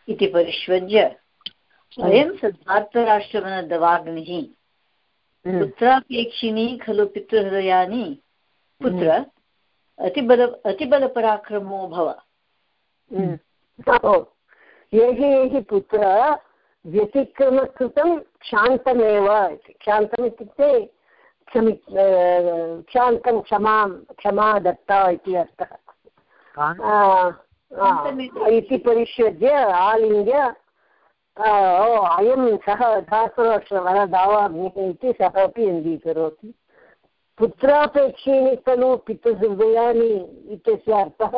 इति परिष्वज्य अयं सद्धार्थराष्ट्रवनदवाग्निः हम्म। पुत्रापेक्षिणी खलु पितृहृदयानि पुत्र हम्म। अतिबल अतिबलपराक्रमो भव हम्म। येहि येहि पुत्र व्यतिक्रमकृतं क्षान्तमेव क्षान्तम् इत्युक्ते क्षमि क्षान्तं क्षमां क्षमा दत्ता इति अर्थः। इति परिष्यज्य आलिङ्ग्य ओ अयं सः धातुराष्ट्रवः दावाग्निः इति सः अपि अङ्गीकरोति। पुत्रापेक्षीनि खलु पितृहृदयानि इत्यस्य अर्थः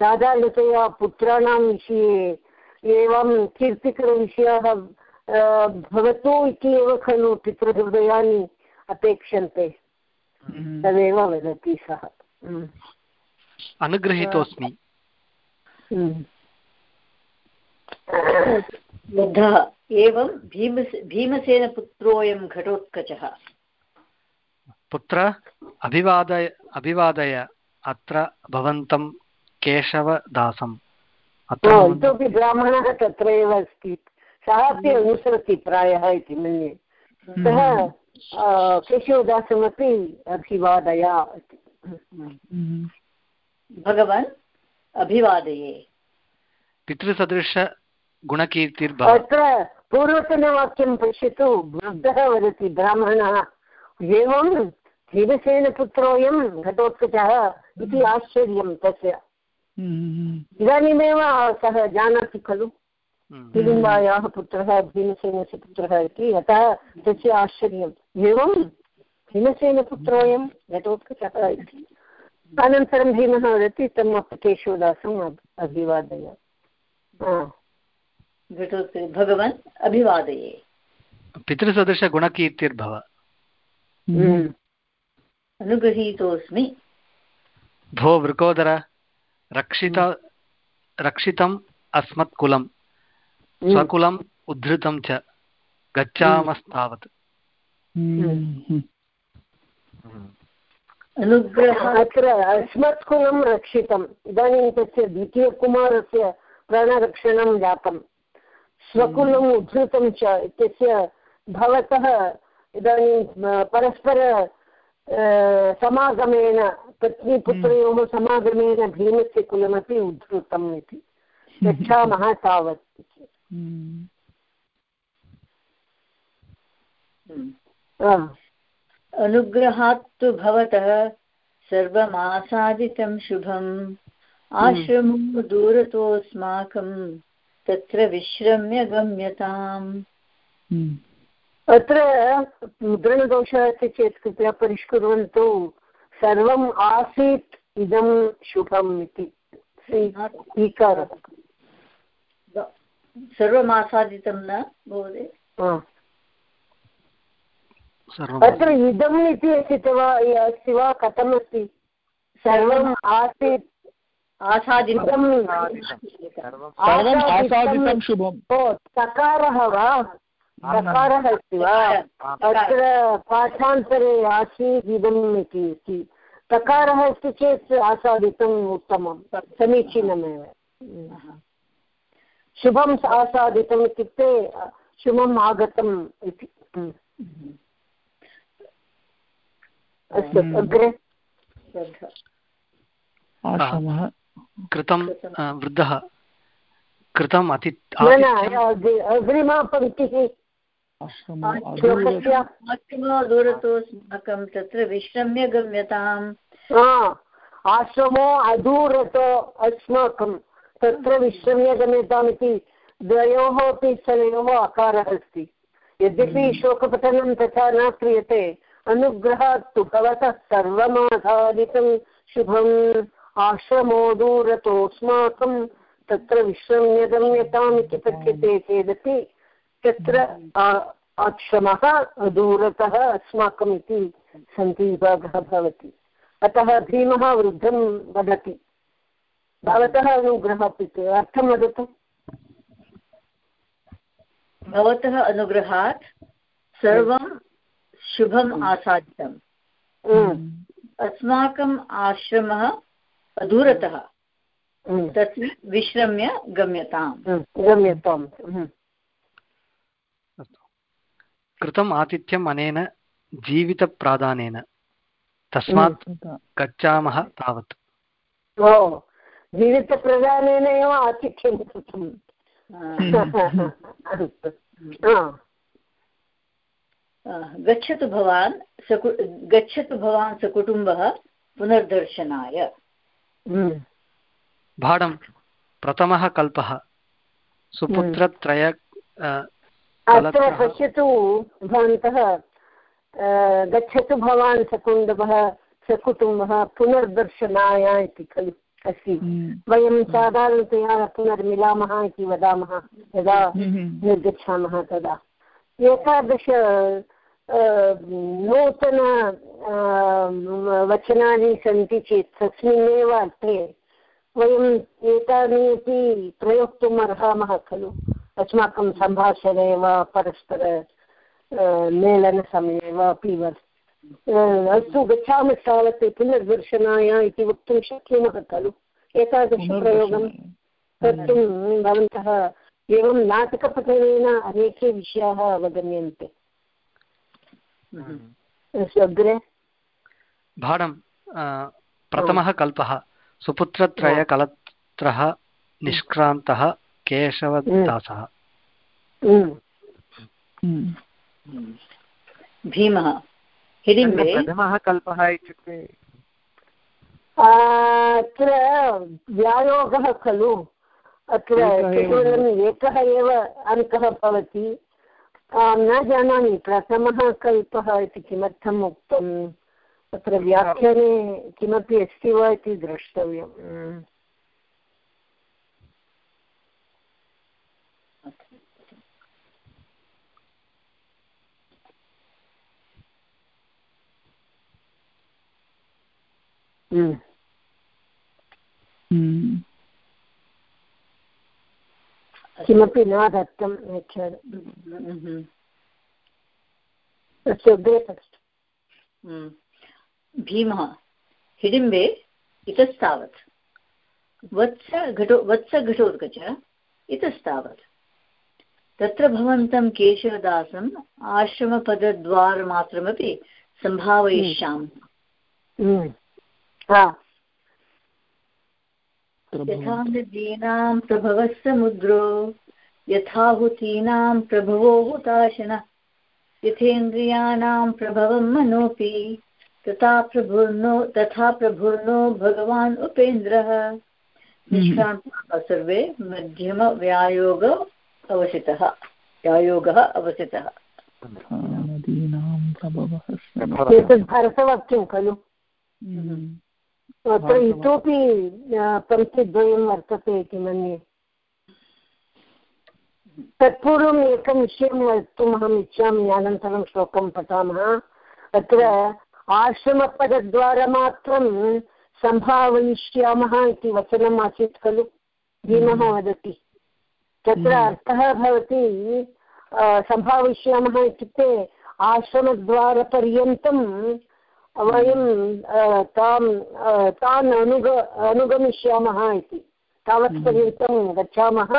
साधारणतया पुत्राणां विषये एवं कीर्तिकरविषयाः भवतु इति एव खलु पितृहृदयानि अपेक्षन्ते। हम्म। तदेव वदति सः। हम्म। अनुगृहीतोऽस्मि हम्म। बुद्धः एवं भीमस भीमसेनपुत्रोऽयं घटोत्कचः। पुत्र अभिवादय अभिवादय अत्र भवन्तं केशवदासम्। इतोपि ब्राह्मणः तत्र एव अस्ति। सः अपि अनुसरति प्रायः इति मन्ये। सः। केशवदासमपि अभिवादय हम्म। भगवान् अभिवादये। पितृसदृश गुणकीर्तिर्भव अत्र पूर्वतनवाक्यं पश्यतु वृद्धः वदति ब्राह्मणः एवं भीमसेनपुत्रोऽयं घटोत्कचः इति आश्चर्यं तस्य। इदानीमेव सः जानाति खलु। हिडिम्बायाः पुत्रः भीमसेनस्य पुत्रः इति अतः तस्य आश्चर्यम्। एवं भीमसेनपुत्रोऽयं घटोत्कचः इति। अनन्तरं भीमः वदति तम् केशवदासम् अभिवादय। भगवान् अभिवादये। पितृसदृशगुणकीर्तिर्भव। हम्म। अनुगृहीतोऽस्मि। भो वृकोदर रक्षित रक्षितम् अस्मत्कुलं हम्म। स्वकुलम् उद्धृतं च। गच्छामस्तावत्। हम्म। अनुग्रह अत्र अस्मत्कुलं रक्षितम् इदानीं तस्य द्वितीयकुमारस्य प्राणरक्षणं जातं स्वकुलम् उद्धृतं च इत्यस्य भवतः इदानीं परस्पर समागमेन पत्नीपुत्रयोः। समागमेन भीमस्य कुलमपि उद्धृतम् इति गच्छामः तावत्। अनुग्रहात् तु भवतः सर्वमासादितं शुभम्। आश्रमो दूरतोऽस्माकं तत्र विश्रम्य गम्यताम् अत्र मुद्रणदोषः अस्ति चेत् कृपया परिष्कुर्वन्तु। सर्वम् आसीत् इदं शुभम् इति। सर्वमासादितं न महोदय? अत्र इदम् इति अस्ति वा अस्ति वा कथमस्ति? सर्वम् आसीत् आसादितं सकारः वा? सकारः अस्ति वा? अत्र पाठान्तरे आसीत् इदम् इति। अस्ति तकारः अस्ति चेत् आसादितम् उत्तमं समीचीनमेव। शुभम् आसादितम् इत्युक्ते शुभम् आगतम् इति। अस्तु हम्म। कृतं वृद्धः। कृतम् अति दूरतोऽस्माकं तत्र विश्रम्य गम्यताम् आश्रमो अदूरतो अस्माकं। तत्र विश्रम्य गम्यताम् इति द्वयोः अपि स्थलयोः आकारः अस्ति। यद्यपि हम्म। शोकपठनं तथा न क्रियते अनुग्रहात् तु भवतः सर्वमाधारितं शुभम्। आश्रमो दूरतोऽस्माकं, तत्र विश्रम्य गम्यताम् इति पठ्यते चेदपि तत्र आश्रमः दूरतः अस्माकम् इति सन्धिविभागः भवति। अतः भीमः वृद्धं वदति। भवतः अनुग्रहः अर्थं वदतु। भवतः अनुग्रहात् सर्वं शुभम् आसादितम् अस्माकम् आश्रमः दूरतः तत् विश्रम्य गम्यताम्। गम्यताम्। कृतम् आतिथ्यम् अनेन जीवितप्राधानेन। तस्मात् गच्छामः तावत्। ओ। जीवितप्रधानेन एव आतिथ्यं कृतम्। [LAUGHS] गच्छतु भवान् सकु गच्छतु भवान् सकुटुम्बः पुनर्दर्शनाय। भाडं प्रथमः कल्पः। सुपुत्रत्रय अत्र पश्यतु भवन्तः गच्छतु भवान् सकुण्डभः सकुटुम्बः पुनर्दर्शनाय इति खलु अस्ति। हम्म। वयं साधारणतया पुनर्मिलामः इति वदामः यदा हम्म। निर्गच्छामः तदा। एतादृश नूतन वचनानि सन्ति चेत् तस्मिन्नेव अर्थे वयम् एतानि अपि प्रयोक्तुम् अर्हामः खलु। अस्माकं सम्भाषणे वा परस्पर मेलनसमये वा अपि अस्तु गच्छामश्चावत् पुनर्दर्शनाय इति वक्तुं शक्नुमः खलु। एतादृशप्रयोगं कर्तुं भवन्तः एवं नाटकपठनेन अनेके विषयाः अवगम्यन्ते। अग्रे भाडं प्रथमः कल्पः सुपुत्रत्रयकलत्रः निष्क्रान्तः केशवदासः। भीमः हिडिम्बे। प्रथमः कल्पः इत्युक्ते? अत्र व्यायोगः खलु। अत्र केवलम् एकः एव अङ्कः भवति न जानामि प्रथमः कल्पः इति किमर्थम् उक्तम्? अत्र व्याख्याने किमपि अस्ति वा इति द्रष्टव्यम्। हम्म। किमपि न दत्तं भीमः हिडिम्बे इतस्तावत्। वत्स घटो वत्स घटोत्कच इतस्तावत्। तत्र भवन्तं केशवदासम् आश्रमपदद्वारमात्रमपि सम्भावयिष्यामः। यथा नदीनां प्रभवः समुद्रो यथाहुतीनां प्रभवो हुताशनः। यथेन्द्रियाणां प्रभवं मनोऽपि तथा प्रभुर्नो तथा प्रभुर्नो भगवान् उपेन्द्रः। हम्म। निष्क्रान्ताः सर्वे मध्यमव्यायोग अवसितः व्यायोगः अवसितः एतद् भरतवाक्यं खलु। हम्म। अत्र इतोपि पङ्क्तिद्वयं वर्तते इति मन्ये तत्पूर्वम् एकं विषयं वक्तुम् अहम् इच्छामि अनन्तरं श्लोकं पठामः अत्र आश्रमपदद्वारमात्रं सम्भावयिष्यामः इति वचनम् आसीत् खलु भीमः हम्म। वदति तत्र हम्म। अर्थः भवति सम्भाविष्यामः इत्युक्ते आश्रमद्वारपर्यन्तं वयं तां तान् अनुग अनुगमिष्यामः इति। तावत्पर्यन्तं गच्छामः।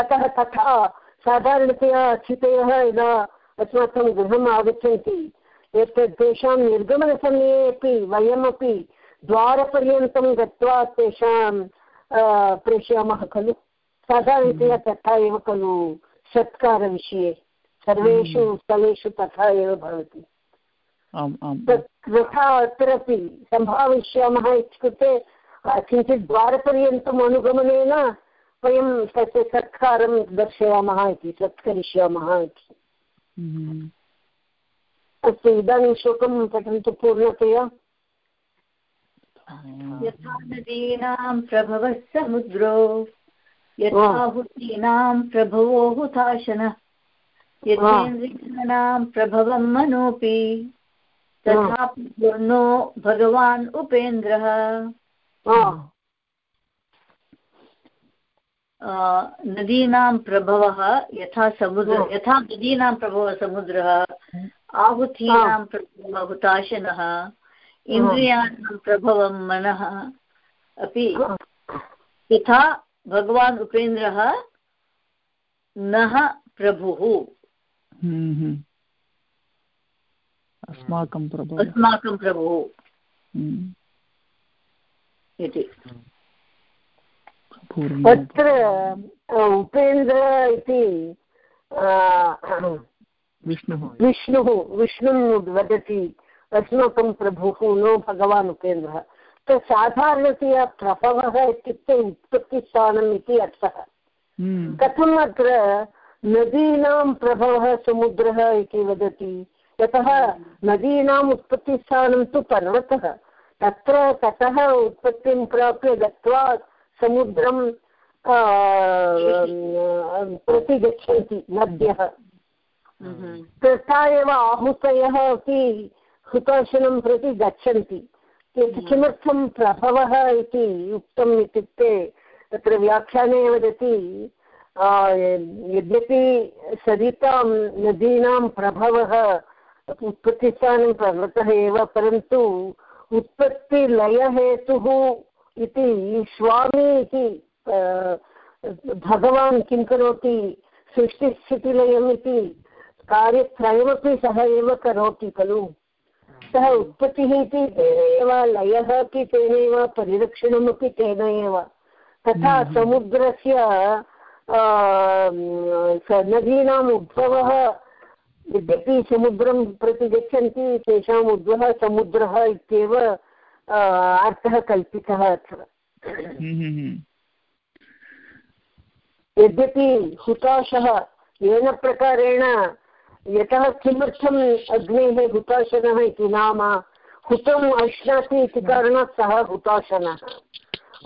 अतः तथा साधारणतया अतिथयः यदा अस्माकं गृहम् आगच्छन्ति। एतत् तेषां निर्गमनसमये अपि वयमपि द्वारपर्यन्तं गत्वा तेषां प्रेषयामः खलु। साधारणतया तथा एव खलु। सत्कारविषये। सर्वेषु स्थलेषु तथा एव भवति। यथा अत्रापि सम्भाविष्यामः इत्युक्ते किञ्चित् द्वारपर्यन्तम् अनुगमनेन वयं तस्य सत्कारं दर्शयामः इति सत्करिष्यामः इति। हम्म। अस्तु इदानीं श्लोकं पठन्तु पूर्णतया। यथा नदीनां प्रभवः समुद्रो यथाहुतीनां प्रभवो हुताशनः यथेन्द्रियाणां प्रभवं मनोऽपि। तथा पूर्णो भगवान् उपेन्द्रः। नदीनां प्रभवः यथा समुद्र यथा नदीनां प्रभवः समुद्रः आहुतीनां प्रभवः हुताशनः इन्द्रियाणां प्रभवं मनः अपि। यथा भगवान् उपेन्द्रः नः प्रभुः। हम्म, हम्म। अस्माकं प्रभुः अस्माकं प्रभुः हम्म। इति। तत्र उपेन्द्र इति विष्णुः। विष्णुः विष्णुं वदति अस्माकं प्रभुः नो भगवान् उपेन्द्रः। तत् साधारणतया प्रभवः इत्युक्ते उत्पत्तिस्थानम् इति अर्थः। हम्म। कथम् अत्र नदीनां प्रभवः समुद्रः इति वदति? यतः नदीनाम् उत्पत्तिस्थानं तु पर्वतः तत्र ततः उत्पत्तिं प्राप्य गत्वा समुद्रं प्रति गच्छन्ति नद्यः। तथा एव आहूतयः अपि हुताशनं प्रति गच्छन्ति हम्म। किमर्थं प्रभवः इति उक्तम् इत्युक्ते तत्र व्याख्याने वदति यद्यपि सरितां नदीनां प्रभवः उत्पत्तिस्थानं पर्वतः एव परन्तु उत्पत्तिलयहेतुः इति स्वामी इति भगवान् किं करोति? सृष्टिस्थितिलयम् इति कार्यत्रयमपि सः एव करोति खलु। सः उत्पत्तिः इति तेन एव लयः अपि तेनैव परिरक्षणमपि तेन एव। तथा हम्म। समुद्रस्य नदीनाम् उद्भवः यद्यपि समुद्रं प्रति गच्छन्ति तेषाम् उद्वः समुद्रः इत्येव अर्थः कल्पितः अत्र। यद्यपि हुताशः येन प्रकारेण यतः किमर्थम् अग्नेः हुताशनः इति नाम हुतम् अश्नाति इति कारणात् सः हुताशनः।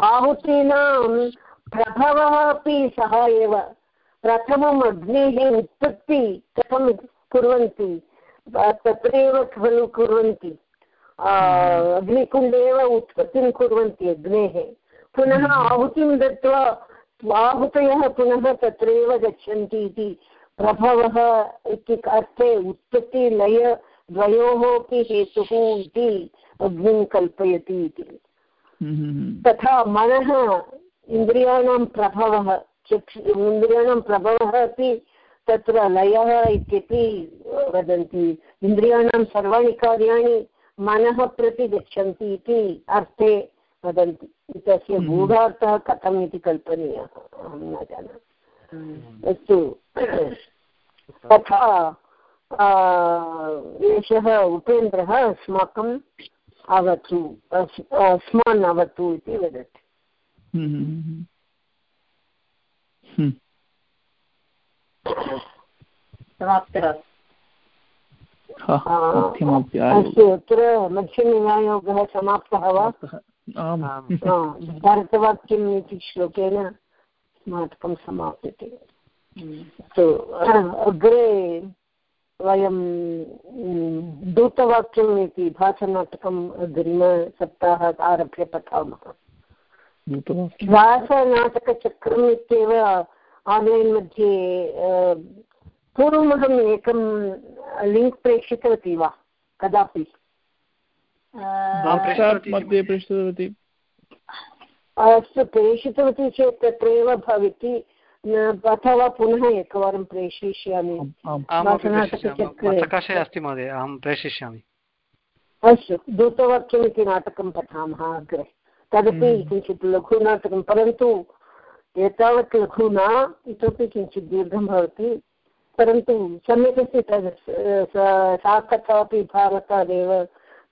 आहुतीनां प्रभवः अपि सः एव। प्रथमम् अग्नेः उत्पत्ति कथं कुर्वन्ति। तत्रैव खलु कुर्वन्ति। अग्निकुण्डे एव उत्पत्तिं कुर्वन्ति अग्नेः। पुनः आहुतिं दत्त्वा आहुतयः पुनः तत्रैव गच्छन्ति इति प्रभवः इति अर्थे उत्पत्तिलय द्वयोः अपि हेतुः इति अग्निं कल्पयति इति। तथा मनः इन्द्रियाणां प्रभवः चक्षु इन्द्रियाणां प्रभवः अपि तत्र लयः इत्यपि वदन्ति। इन्द्रियाणां सर्वाणि कार्याणि मनः प्रति गच्छन्ति इति अर्थे वदन्ति। तस्य हम्म। गूढार्थः कथम् इति कल्पनीयः अहं न जानामि। अस्तु। तथा एषः उपेन्द्रः अस्माकम् अवतु अस्मान् अवतु इति वदति। समाप्तः। अस्तु अत्र मध्यमन्यायोगः समाप्तः वा? भारतवाक्यम् इति श्लोकेन नाटकं समाप्यते। अस्तु अग्रे वयं दूतवाक्यम् इति भाषानाटकम् अग्रिमसप्ताहात् आरभ्य पठामः। भाषानाटकचक्रम् इत्येव आन्लैन् मध्ये पूर्वमहम् एकं लिङ्क् प्रेषितवती वा? कदापि? प्रेषितवती? अस्तु प्रेषितवती चेत् तत्रैव भवति अथवा पुनः एकवारं प्रेषयिष्यामि। सकाशे अस्ति महोदय अहं प्रेषयिष्यामि अस्तु दूतवाक्यम् इति नाटकं पठामः अग्रे। तदपि किञ्चित् लघुनाटकं परन्तु एतावत् लघु न इतोपि किञ्चित् दीर्घं भवति। परन्तु सम्यक् अस्ति तद् सा कथा अपि भारतादेव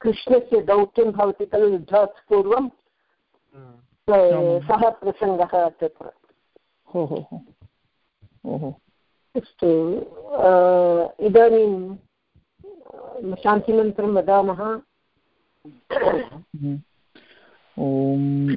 कृष्णस्य दौत्यं भवति खलु युद्धात् पूर्वं। सः प्रसङ्गः तत्र अस्तु इदानीं शान्तिमन्त्रं वदामः। ॐ